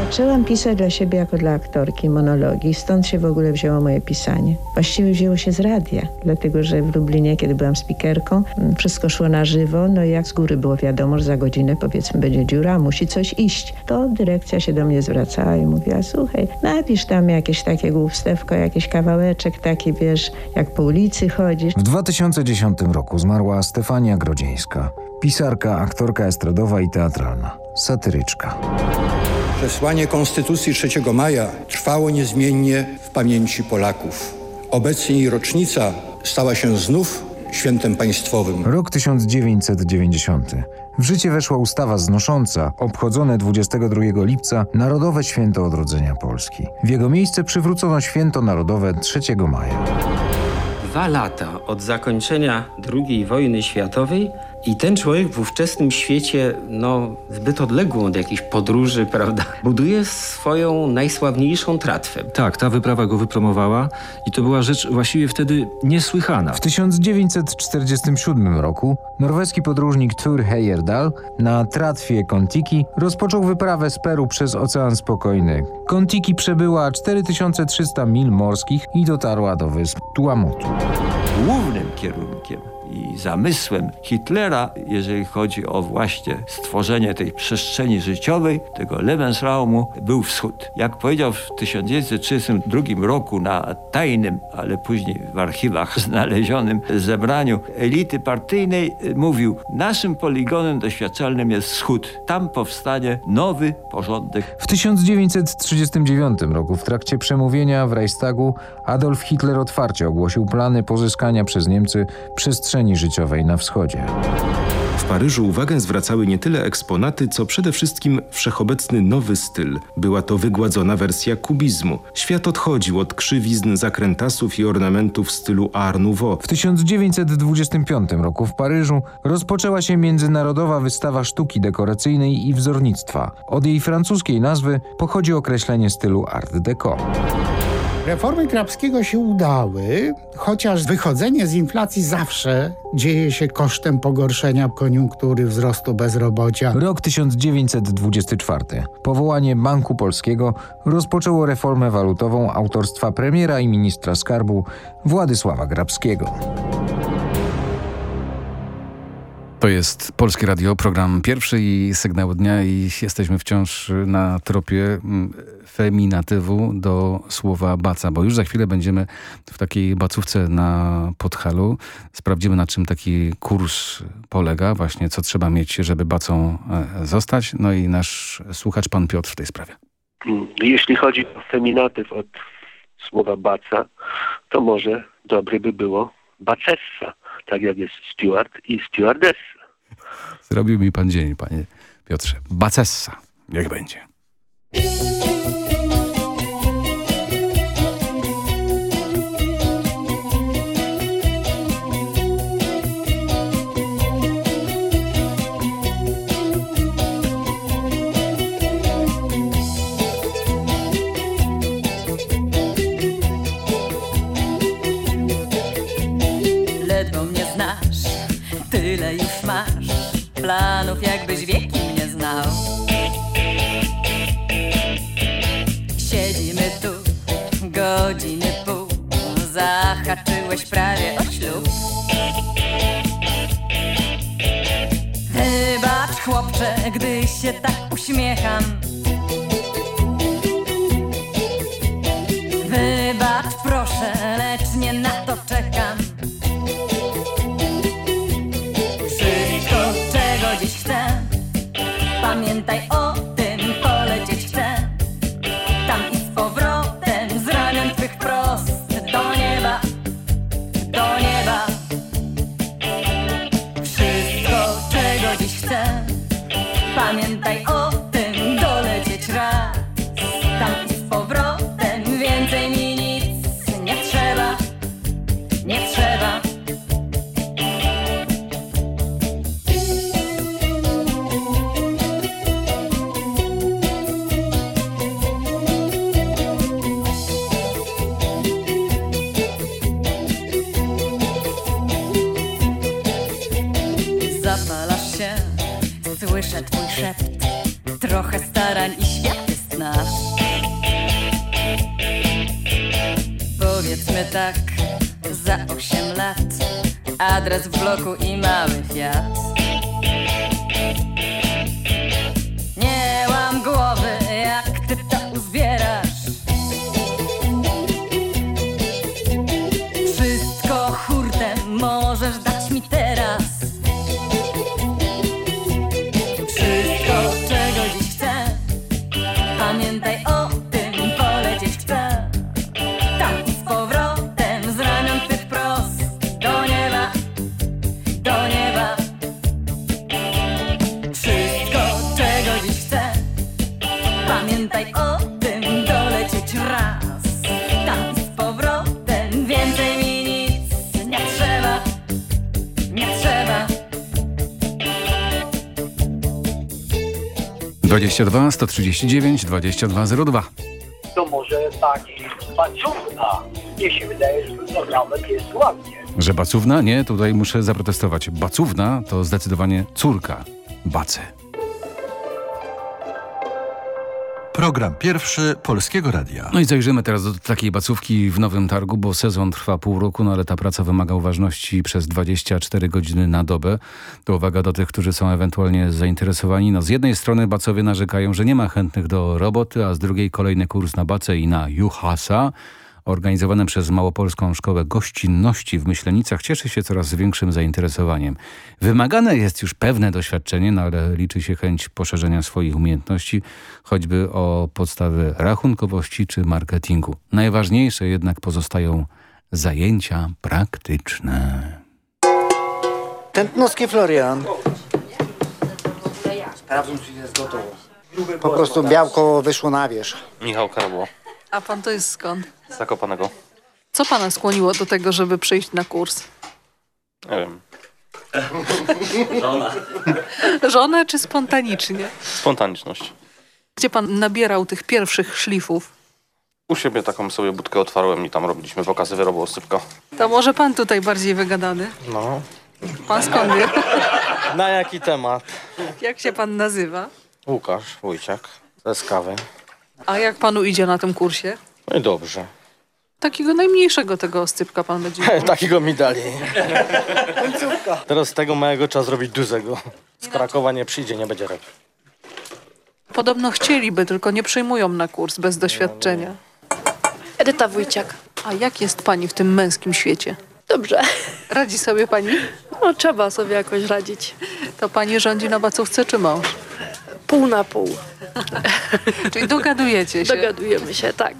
Zaczęłam pisać dla siebie jako dla aktorki monologi, stąd się w ogóle wzięło moje pisanie. Właściwie wzięło się z radia, dlatego że w Lublinie, kiedy byłam spikerką, mm, wszystko szło na żywo, no i jak z góry było wiadomo, że za godzinę powiedzmy będzie dziura, musi coś iść. To dyrekcja się do mnie zwracała i mówiła, słuchaj, napisz tam jakieś takie głupstewko, jakiś kawałeczek taki, wiesz, jak po ulicy chodzisz. W 2010 roku zmarła Stefania Grodzieńska, pisarka, aktorka estradowa i teatralna, satyryczka. Przesłanie Konstytucji 3 maja trwało niezmiennie w pamięci Polaków. Obecnie jej rocznica stała się znów świętem państwowym. Rok 1990. W życie weszła ustawa znosząca, obchodzone 22 lipca, Narodowe Święto Odrodzenia Polski. W jego miejsce przywrócono Święto Narodowe 3 maja. Dwa lata od zakończenia II wojny światowej i ten człowiek w ówczesnym świecie, no, zbyt odległą od jakichś podróży, prawda, buduje swoją najsławniejszą tratwę. Tak, ta wyprawa go wypromowała i to była rzecz właściwie wtedy niesłychana. W 1947 roku norweski podróżnik Thur Heyerdahl na tratwie Kontiki rozpoczął wyprawę z Peru przez Ocean Spokojny. Kontiki przebyła 4300 mil morskich i dotarła do wysp Tuamotu. Głównym kierunkiem i zamysłem Hitlera, jeżeli chodzi o właśnie stworzenie tej przestrzeni życiowej, tego Lebensraumu, był wschód. Jak powiedział w 1932 roku na tajnym, ale później w archiwach znalezionym zebraniu elity partyjnej, mówił, naszym poligonem doświadczalnym jest wschód. Tam powstanie nowy porządek. W 1939 roku w trakcie przemówienia w Reichstagu Adolf Hitler otwarcie ogłosił plany pozyskania przez Niemcy przestrzeni życiowej na wschodzie. W Paryżu uwagę zwracały nie tyle eksponaty, co przede wszystkim wszechobecny nowy styl. Była to wygładzona wersja kubizmu. Świat odchodził od krzywizn, zakrętasów i ornamentów w stylu Art Nouveau. W 1925 roku w Paryżu rozpoczęła się Międzynarodowa Wystawa Sztuki Dekoracyjnej i Wzornictwa. Od jej francuskiej nazwy pochodzi określenie stylu Art Deco. Reformy Krapskiego się udały, chociaż wychodzenie z inflacji zawsze dzieje się kosztem pogorszenia koniunktury, wzrostu bezrobocia. Rok 1924. Powołanie Banku Polskiego rozpoczęło reformę walutową autorstwa premiera i ministra skarbu Władysława Grabskiego. To jest Polskie Radio, program pierwszy i sygnał dnia i jesteśmy wciąż na tropie mm, feminatywu do słowa baca, bo już za chwilę będziemy w takiej bacówce na Podhalu. Sprawdzimy na czym taki kurs polega, właśnie co trzeba mieć, żeby bacą e, zostać. No i nasz słuchacz, pan Piotr w tej sprawie. Jeśli chodzi o feminatyw od słowa baca, to może dobre by było bacessa, tak jak jest steward i stewardessa. Zrobił mi pan dzień, panie Piotrze. Bacessa. Niech będzie. Jakbyś wieki mnie znał. Siedzimy tu godziny pół, zahaczyłeś prawie o ślub. Wybacz chłopcze, gdy się tak uśmiecham. 22 139 2202. To może pani Bacówna. Mnie się wydaje, że to nawet jest ładnie. Że bacówna? Nie, tutaj muszę zaprotestować. Bacówna to zdecydowanie córka Bacy. Program pierwszy Polskiego Radia. No i zajrzymy teraz do takiej bacówki w Nowym Targu, bo sezon trwa pół roku, no ale ta praca wymaga uważności przez 24 godziny na dobę. To uwaga do tych, którzy są ewentualnie zainteresowani. No z jednej strony bacowie narzekają, że nie ma chętnych do roboty, a z drugiej kolejny kurs na bacę i na Juhasa organizowany przez Małopolską Szkołę Gościnności w Myślenicach cieszy się coraz większym zainteresowaniem. Wymagane jest już pewne doświadczenie, no ale liczy się chęć poszerzenia swoich umiejętności, choćby o podstawy rachunkowości czy marketingu. Najważniejsze jednak pozostają zajęcia praktyczne. Tętnowski Florian. Sprawdzę, czy jest gotowo. Po prostu białko wyszło na wierzch. Michał Karbo, A pan to jest skąd? Zakopanego. Co pana skłoniło do tego, żeby przyjść na kurs? Nie wiem, Żona. Żonę czy spontanicznie? spontaniczność. Gdzie pan nabierał tych pierwszych szlifów? U siebie taką sobie budkę otwarłem i tam robiliśmy pokazy wyrobu osypka. To może pan tutaj bardziej wygadany. No. Pan skąd jest? Na jaki temat? Jak się pan nazywa? Łukasz Wójciak ze Skawy. A jak panu idzie na tym kursie? No i dobrze. Takiego najmniejszego tego oscypka pan będzie miał. Takiego mi dali. Teraz z tego małego trzeba zrobić dużego. Z Krakowa nie przyjdzie, nie będzie robił. Podobno chcieliby, tylko nie przyjmują na kurs bez doświadczenia. Edyta Wójciak. A jak jest pani w tym męskim świecie? Dobrze. Radzi sobie pani? No, trzeba sobie jakoś radzić. To pani rządzi na bacówce czy mąż? Pół na pół. Czyli dogadujecie się? Dogadujemy się, tak.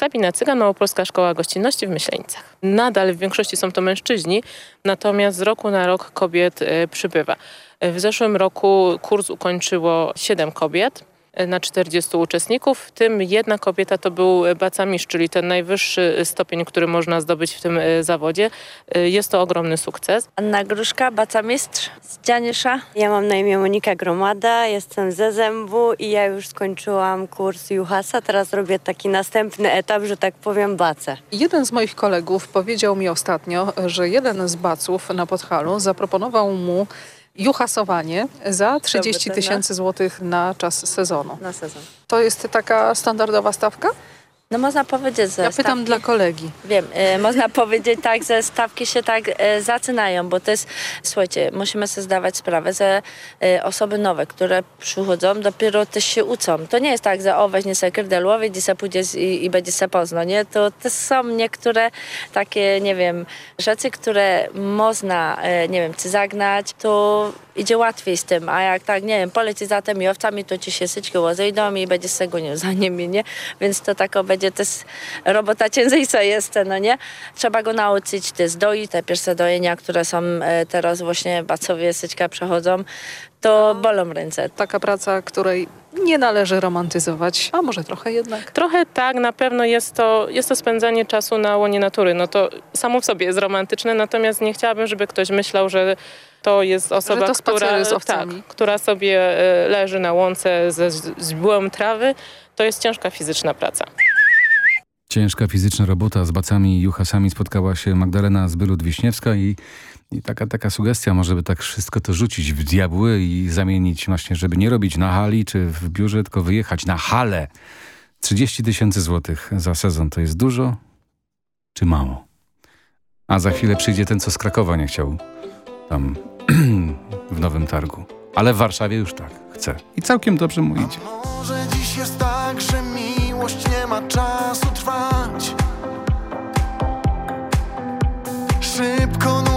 Sabina Cygan, Małopolska Szkoła Gościnności w Myślenicach. Nadal w większości są to mężczyźni, natomiast z roku na rok kobiet e, przybywa. W zeszłym roku kurs ukończyło 7 kobiet na 40 uczestników, w tym jedna kobieta to był bacamistrz, czyli ten najwyższy stopień, który można zdobyć w tym e, zawodzie. E, Jest to ogromny sukces. Anna Gruszka, bacamistrz z Dzianisza. Ja mam na imię Monika Gromada, jestem ze Zębu i ja już skończyłam kurs Juhasa. Teraz robię taki następny etap, że tak powiem, bacę. Jeden z moich kolegów powiedział mi ostatnio, że jeden z baców na Podhalu zaproponował mu juhasowanie za 30 cena. tysięcy złotych na czas sezonu. Na sezon. To jest taka standardowa stawka? No można powiedzieć, że Ja pytam stawki- dla kolegi. Wiem, e, można powiedzieć tak, że stawki się tak e, zaczynają, bo to jest, słuchajcie, musimy sobie zdawać sprawę, że e, osoby nowe, które przychodzą, dopiero też się uczą. To nie jest tak, że o, weźmie sobie krydelowiec i se pójdziesz i, i będzie se poznał, nie? To też są niektóre takie, nie wiem, rzeczy, które można, e, nie wiem, czy zagnać, to idzie łatwiej z tym, a jak tak, nie wiem, poleci za tymi owcami, to ci się syćki rozejdą i będziesz se gonił za nimi, nie? Więc to tako będzie też robota ciężejsza jest, no nie? Trzeba go nauczyć też doi, te pierwsze dojenia, które są e, teraz właśnie bacowie syćka przechodzą, to bolą ręce. Taka praca, której nie należy romantyzować, a może trochę jednak. Trochę tak, na pewno jest to, jest to spędzanie czasu na łonie natury. No to samo w sobie jest romantyczne, natomiast nie chciałabym, żeby ktoś myślał, że to jest osoba, to która, tak, która sobie e, leży na łące ze źdźbłem trawy. To jest ciężka fizyczna praca. Ciężka fizyczna robota z bacami i juchasami spotkała się Magdalena Zbylut-Wiśniewska i I taka, taka sugestia, może by tak wszystko to rzucić w diabły i zamienić właśnie, żeby nie robić na hali czy w biurze, tylko wyjechać na halę. 30 tysięcy złotych za sezon to jest dużo czy mało? A za chwilę przyjdzie ten, co z Krakowa nie chciał tam w Nowym Targu. Ale w Warszawie już tak chce. I całkiem dobrze mu idzie. Może dziś jest tak, że ma czasu trwać. Szybko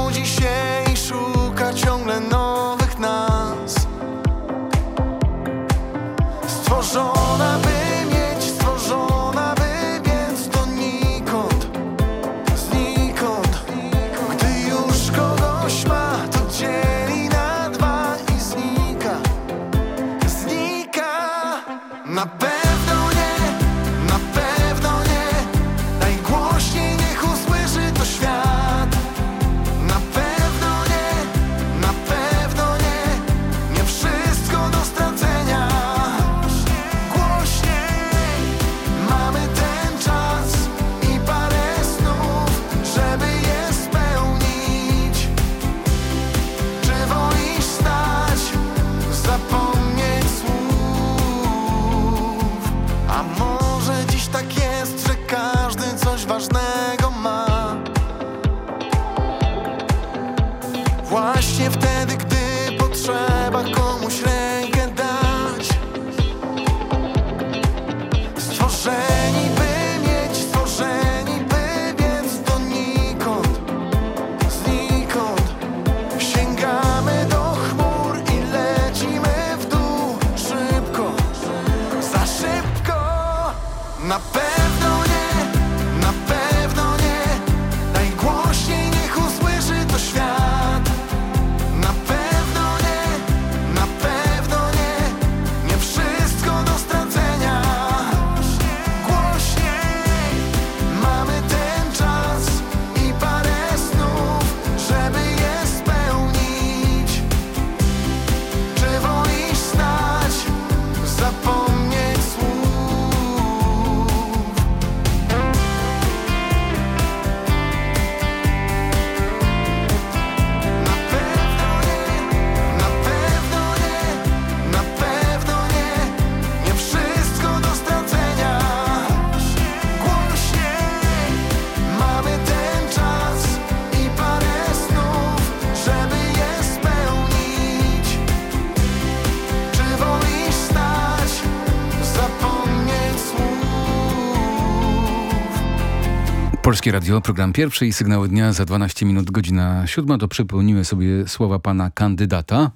Polskie Radio, program pierwszy i sygnały dnia za 12 minut, godzina siódma. To przypomnimy sobie słowa pana kandydata.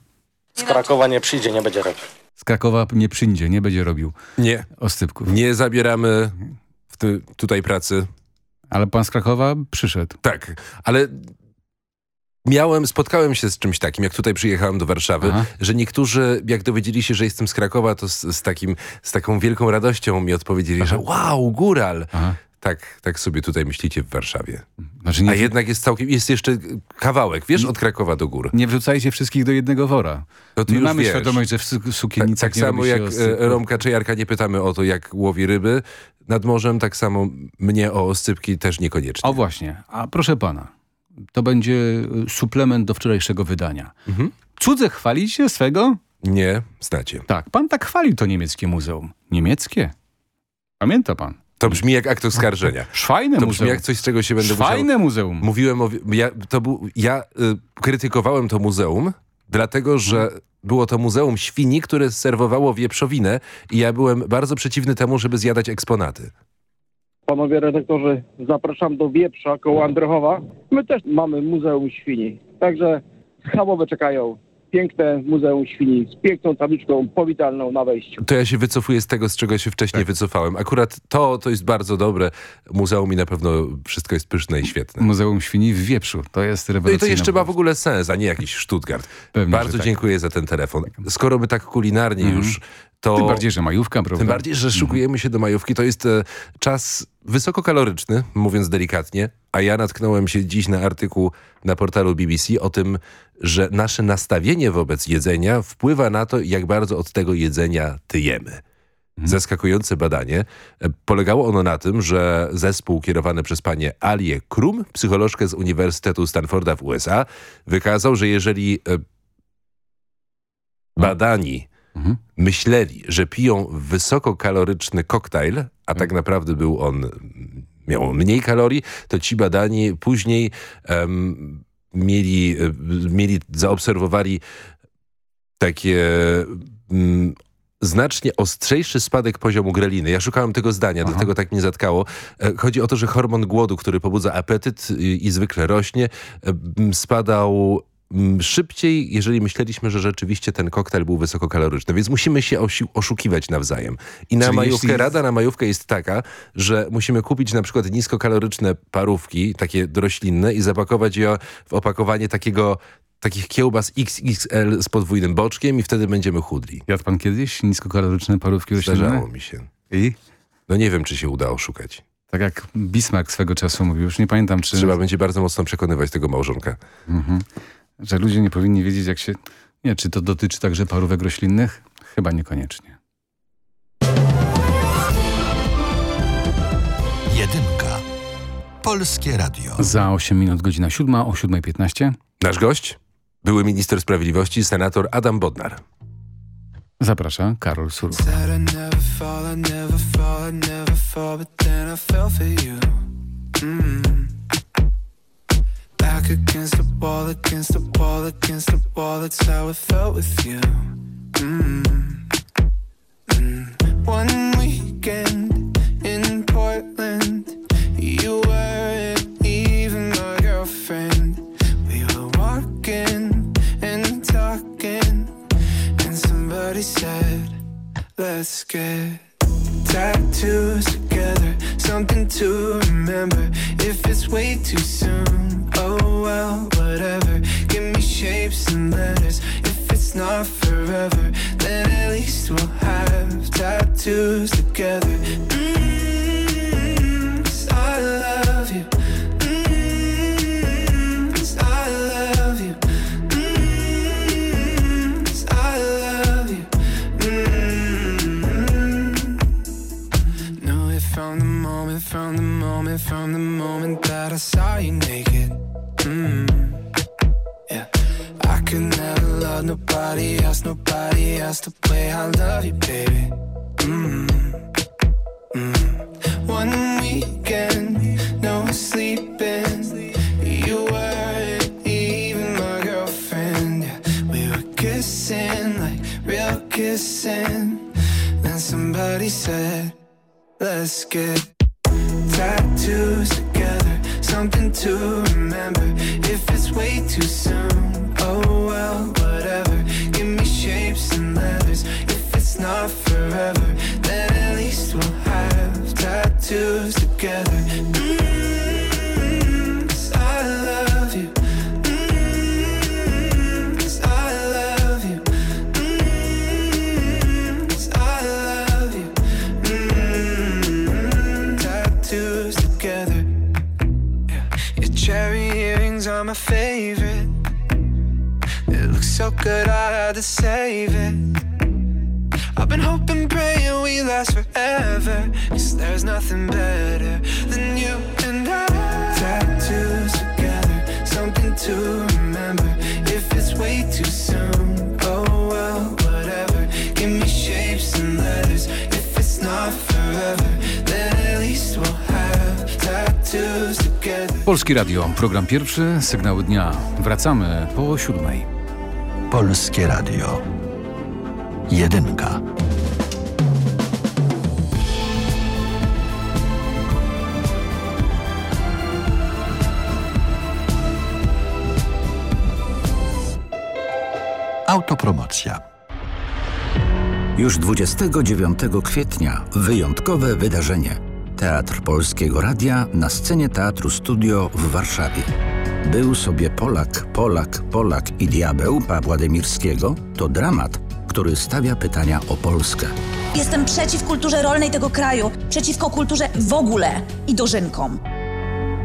Z Krakowa nie przyjdzie, nie będzie robił. Z Krakowa nie przyjdzie, nie będzie robił Nie. ostypków. Nie zabieramy w ty, tutaj pracy. Ale pan z Krakowa przyszedł. Tak, ale miałem, spotkałem się z czymś takim, jak tutaj przyjechałem do Warszawy, Aha. że niektórzy, jak dowiedzieli się, że jestem z Krakowa, to z, z, takim, z taką wielką radością mi odpowiedzieli, że wow, góral. Tak, tak sobie tutaj myślicie w Warszawie. Znaczy nie- A jednak jest całkiem, jest jeszcze kawałek, wiesz, od Krakowa do gór. Nie wrzucajcie wszystkich do jednego wora. No My mamy wiesz. świadomość, że w su- Tak, tak samo się jak e, Romka czy Jarka nie pytamy o to, jak łowi ryby nad morzem, tak samo mnie o oscypki też niekoniecznie. O właśnie, a proszę pana, to będzie y, suplement do wczorajszego wydania. Cudze chwalicie swego? Mhm. Nie, znacie. Tak, pan tak chwalił to niemieckie muzeum. Niemieckie? Pamięta pan? To brzmi jak akt oskarżenia. Szwajne To muzeum. brzmi jak coś, z czego się będę Szwajne musiał... muzeum. Mówiłem o... Ja, to był, ja y, krytykowałem to muzeum, dlatego że było to muzeum świni, które serwowało wieprzowinę i ja byłem bardzo przeciwny temu, żeby zjadać eksponaty. Panowie redaktorzy, zapraszam do Wieprza koło Andrychowa. My też mamy Muzeum Świni, także schabowe czekają. Piękne Muzeum Świni z piękną tabliczką powitalną na wejściu. To ja się wycofuję z tego, z czego się wcześniej Tak. wycofałem. Akurat to, to jest bardzo dobre muzeum i na pewno wszystko jest pyszne i świetne. Muzeum Świni w Wieprzu. To jest No i rewelacyjne. to jeszcze ma w ogóle sens, a nie jakiś Stuttgart. Pewnie, Bardzo tak. dziękuję za ten telefon. Skoro my tak kulinarnie Mhm. już, to... Tym bardziej, że majówka, prawda? Tym bardziej, że szukujemy się do majówki. To jest e, czas wysokokaloryczny, mówiąc delikatnie, a ja natknąłem się dziś na artykuł na portalu BBC o tym, że nasze nastawienie wobec jedzenia wpływa na to, jak bardzo od tego jedzenia tyjemy. zaskakujące badanie. E, Polegało ono na tym, że zespół kierowany przez panię Alię Krum, psycholożkę z Uniwersytetu Stanforda w USA, wykazał, że jeżeli e, badani myśleli, że piją wysokokaloryczny koktajl, a tak naprawdę był on, miał mniej kalorii, to ci badani później em, mieli, e, mieli, zaobserwowali takie mm, znacznie ostrzejszy spadek poziomu greliny. Ja szukałem tego zdania, dlatego tak mnie zatkało. E, Chodzi o to, że hormon głodu, który pobudza apetyt i, zwykle rośnie, e, spadał szybciej, jeżeli myśleliśmy, że rzeczywiście ten koktajl był wysokokaloryczny. Więc musimy się oszukiwać nawzajem. I na Czyli majówkę, jeśli- rada na majówkę jest taka, że musimy kupić na przykład niskokaloryczne parówki, takie roślinne i zapakować je w opakowanie takiego takich kiełbas XXL z podwójnym boczkiem i wtedy będziemy chudli. Jadł pan kiedyś niskokaloryczne parówki roślinne? Zdarzało mi się. I? No nie wiem, czy się uda oszukać. Tak jak Bismarck swego czasu mówił, już nie pamiętam czy... Trzeba będzie bardzo mocno przekonywać tego małżonka. Mhm. Że ludzie nie powinni wiedzieć jak się... Nie, czy to dotyczy także parówek roślinnych? Chyba niekoniecznie. Jedynka. Polskie Radio. Za 8 minut godzina 7, o 7.15. Nasz gość? Były minister sprawiedliwości, senator Adam Bodnar. Zaprasza Karol Surów. Back against the wall, against the wall, against the wall, that's how it felt with you. Mm. Mm. One weekend in Portland, you weren't even my girlfriend. We were walking and talking, and somebody said, Let's get tattoos together, something to remember. If it's way too soon, oh well, whatever. Give me shapes and letters. If it's not forever, then at least we'll have tattoos together. Mm, I saw you naked. Mm. Yeah, I could never love nobody else, nobody else the way I love you, baby. Mm. Mm. One weekend, no sleeping. You weren't even my girlfriend. Yeah, we were kissing like real kissing. Then somebody said, Let's get good, I had to save it. I've been hoping, praying we last forever. Cause there's nothing better than you and I. Tattoos together, something to remember. If it's way too soon, oh well, whatever. Give me shapes and letters. If it's not forever, then at least we'll have tattoos together. Polski Radio, program pierwszy, sygnały dnia. Wracamy po siódmej. Polskie Radio. Jedynka. Autopromocja. Już 29 kwietnia wyjątkowe wydarzenie. Teatr Polskiego Radia na scenie Teatru Studio w Warszawie. Był sobie Polak, Polak, Polak i diabeł Pawła Demirskiego to dramat, który stawia pytania o Polskę. Jestem przeciw kulturze rolnej tego kraju, przeciwko kulturze w ogóle i dożynkom.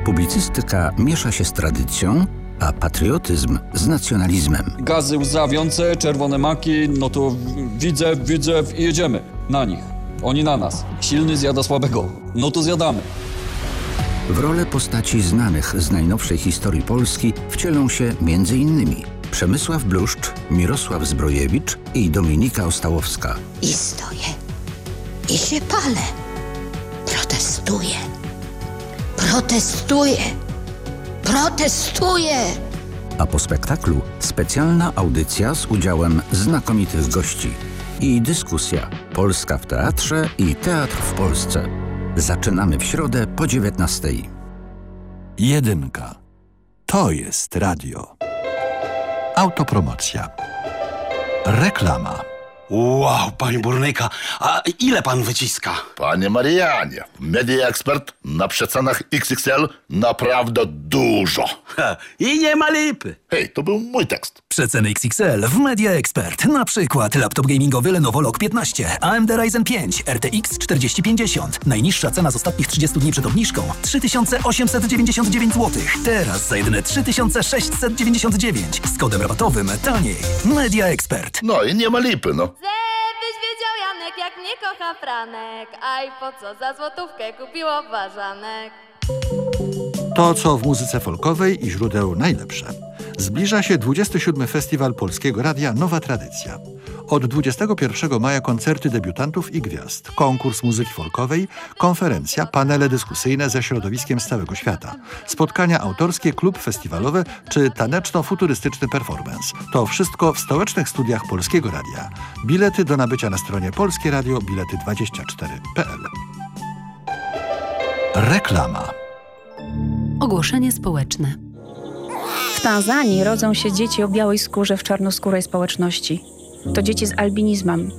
Publicystyka miesza się z tradycją, a patriotyzm z nacjonalizmem. Gazy łzawiące, czerwone maki, no to widzę, widzę i jedziemy na nich. oni na nas. Silny zjada słabego. No to zjadamy. W rolę postaci znanych z najnowszej historii Polski wcielą się m.in. Przemysław Bluszcz, Mirosław Zbrojewicz i Dominika Ostałowska. I stoję. I się palę. Protestuję. Protestuję. Protestuję. A po spektaklu specjalna audycja z udziałem znakomitych gości i dyskusja Polska w teatrze i teatr w Polsce. Zaczynamy w środę po 19. Jedynka. To jest radio. Autopromocja. Reklama. Wow, panie burnyka, a ile pan wyciska? Panie Marianie, Media Expert na przecenach XXL naprawdę dużo. Ha, I nie ma lipy. Hej, to był mój tekst. Przeceny XXL w Media Expert. Na przykład laptop gamingowy Lenovo Log 15, AMD Ryzen 5, RTX 4050. Najniższa cena z ostatnich 30 dni przed obniżką 3899 zł. Teraz za jedyne 3699 z kodem rabatowym taniej. Media Expert. No i nie ma lipy, no. Żebyś wiedział Janek, jak mnie kocha Franek A i po co za złotówkę kupiło ważanek To, co w muzyce folkowej i źródeł najlepsze. Zbliża się 27. Festiwal Polskiego Radia Nowa Tradycja. Od 21 maja koncerty debiutantów i gwiazd, konkurs muzyki folkowej, konferencja, panele dyskusyjne ze środowiskiem z całego świata, spotkania autorskie, klub festiwalowy czy taneczno-futurystyczny performance. To wszystko w stołecznych studiach Polskiego Radia. Bilety do nabycia na stronie Polskie Radio bilety24.pl. Reklama. Ogłoszenie społeczne. W Tanzanii rodzą się dzieci o białej skórze w czarnoskórej społeczności. To dzieci z albinizmem.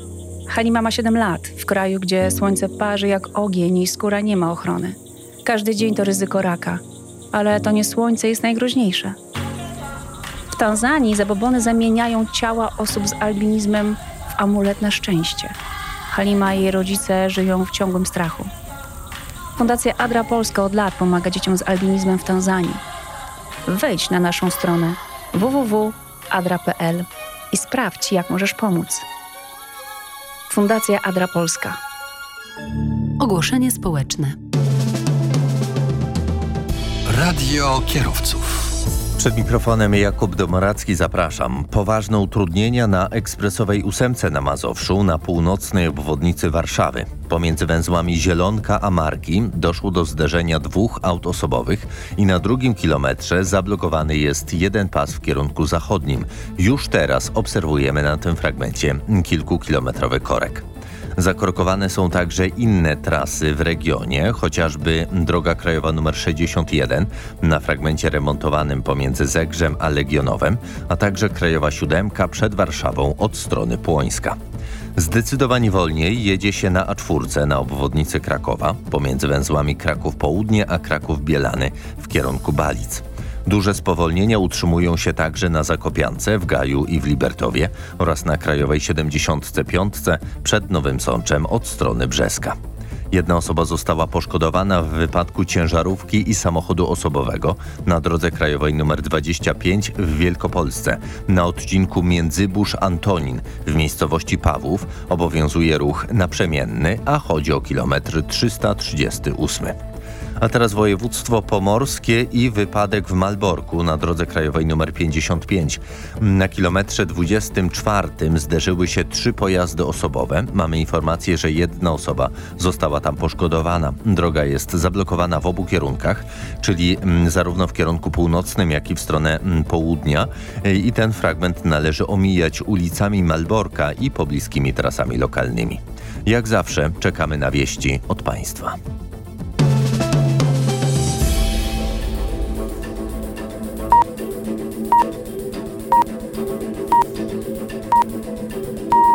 Halima ma 7 lat, w kraju, gdzie słońce parzy jak ogień i skóra nie ma ochrony. Każdy dzień to ryzyko raka, ale to nie słońce jest najgroźniejsze. W Tanzanii zabobony zamieniają ciała osób z albinizmem w amulet na szczęście. Halima i jej rodzice żyją w ciągłym strachu. Fundacja Adra Polska od lat pomaga dzieciom z albinizmem w Tanzanii. Wejdź na naszą stronę www.adra.pl i sprawdź, jak możesz pomóc. Fundacja Adra Polska. Ogłoszenie społeczne. Radio kierowców. Przed mikrofonem Jakub Domoracki zapraszam. Poważne utrudnienia na ekspresowej ósemce na Mazowszu na północnej obwodnicy Warszawy. Pomiędzy węzłami Zielonka a Marki doszło do zderzenia dwóch aut osobowych i na drugim kilometrze zablokowany jest jeden pas w kierunku zachodnim. Już teraz obserwujemy na tym fragmencie kilkukilometrowy korek. Zakorkowane są także inne trasy w regionie, chociażby droga krajowa nr 61 na fragmencie remontowanym pomiędzy Zegrzem a Legionowem, a także krajowa siódemka przed Warszawą od strony Płońska. Zdecydowanie wolniej jedzie się na A4 na obwodnicy Krakowa pomiędzy węzłami Kraków Południe a Kraków Bielany w kierunku Balic. Duże spowolnienia utrzymują się także na Zakopiance, w Gaju i w Libertowie oraz na Krajowej 75 przed Nowym Sączem od strony Brzeska. Jedna osoba została poszkodowana w wypadku ciężarówki i samochodu osobowego na drodze krajowej nr 25 w Wielkopolsce. Na odcinku Międzybórz-Antonin w miejscowości Pawłów obowiązuje ruch naprzemienny, a chodzi o kilometr 338. A teraz województwo pomorskie i wypadek w Malborku na drodze krajowej nr 55. Na kilometrze 24 zderzyły się trzy pojazdy osobowe. Mamy informację, że jedna osoba została tam poszkodowana. Droga jest zablokowana w obu kierunkach, czyli zarówno w kierunku północnym, jak i w stronę południa. I ten fragment należy omijać ulicami Malborka i pobliskimi trasami lokalnymi. Jak zawsze czekamy na wieści od Państwa.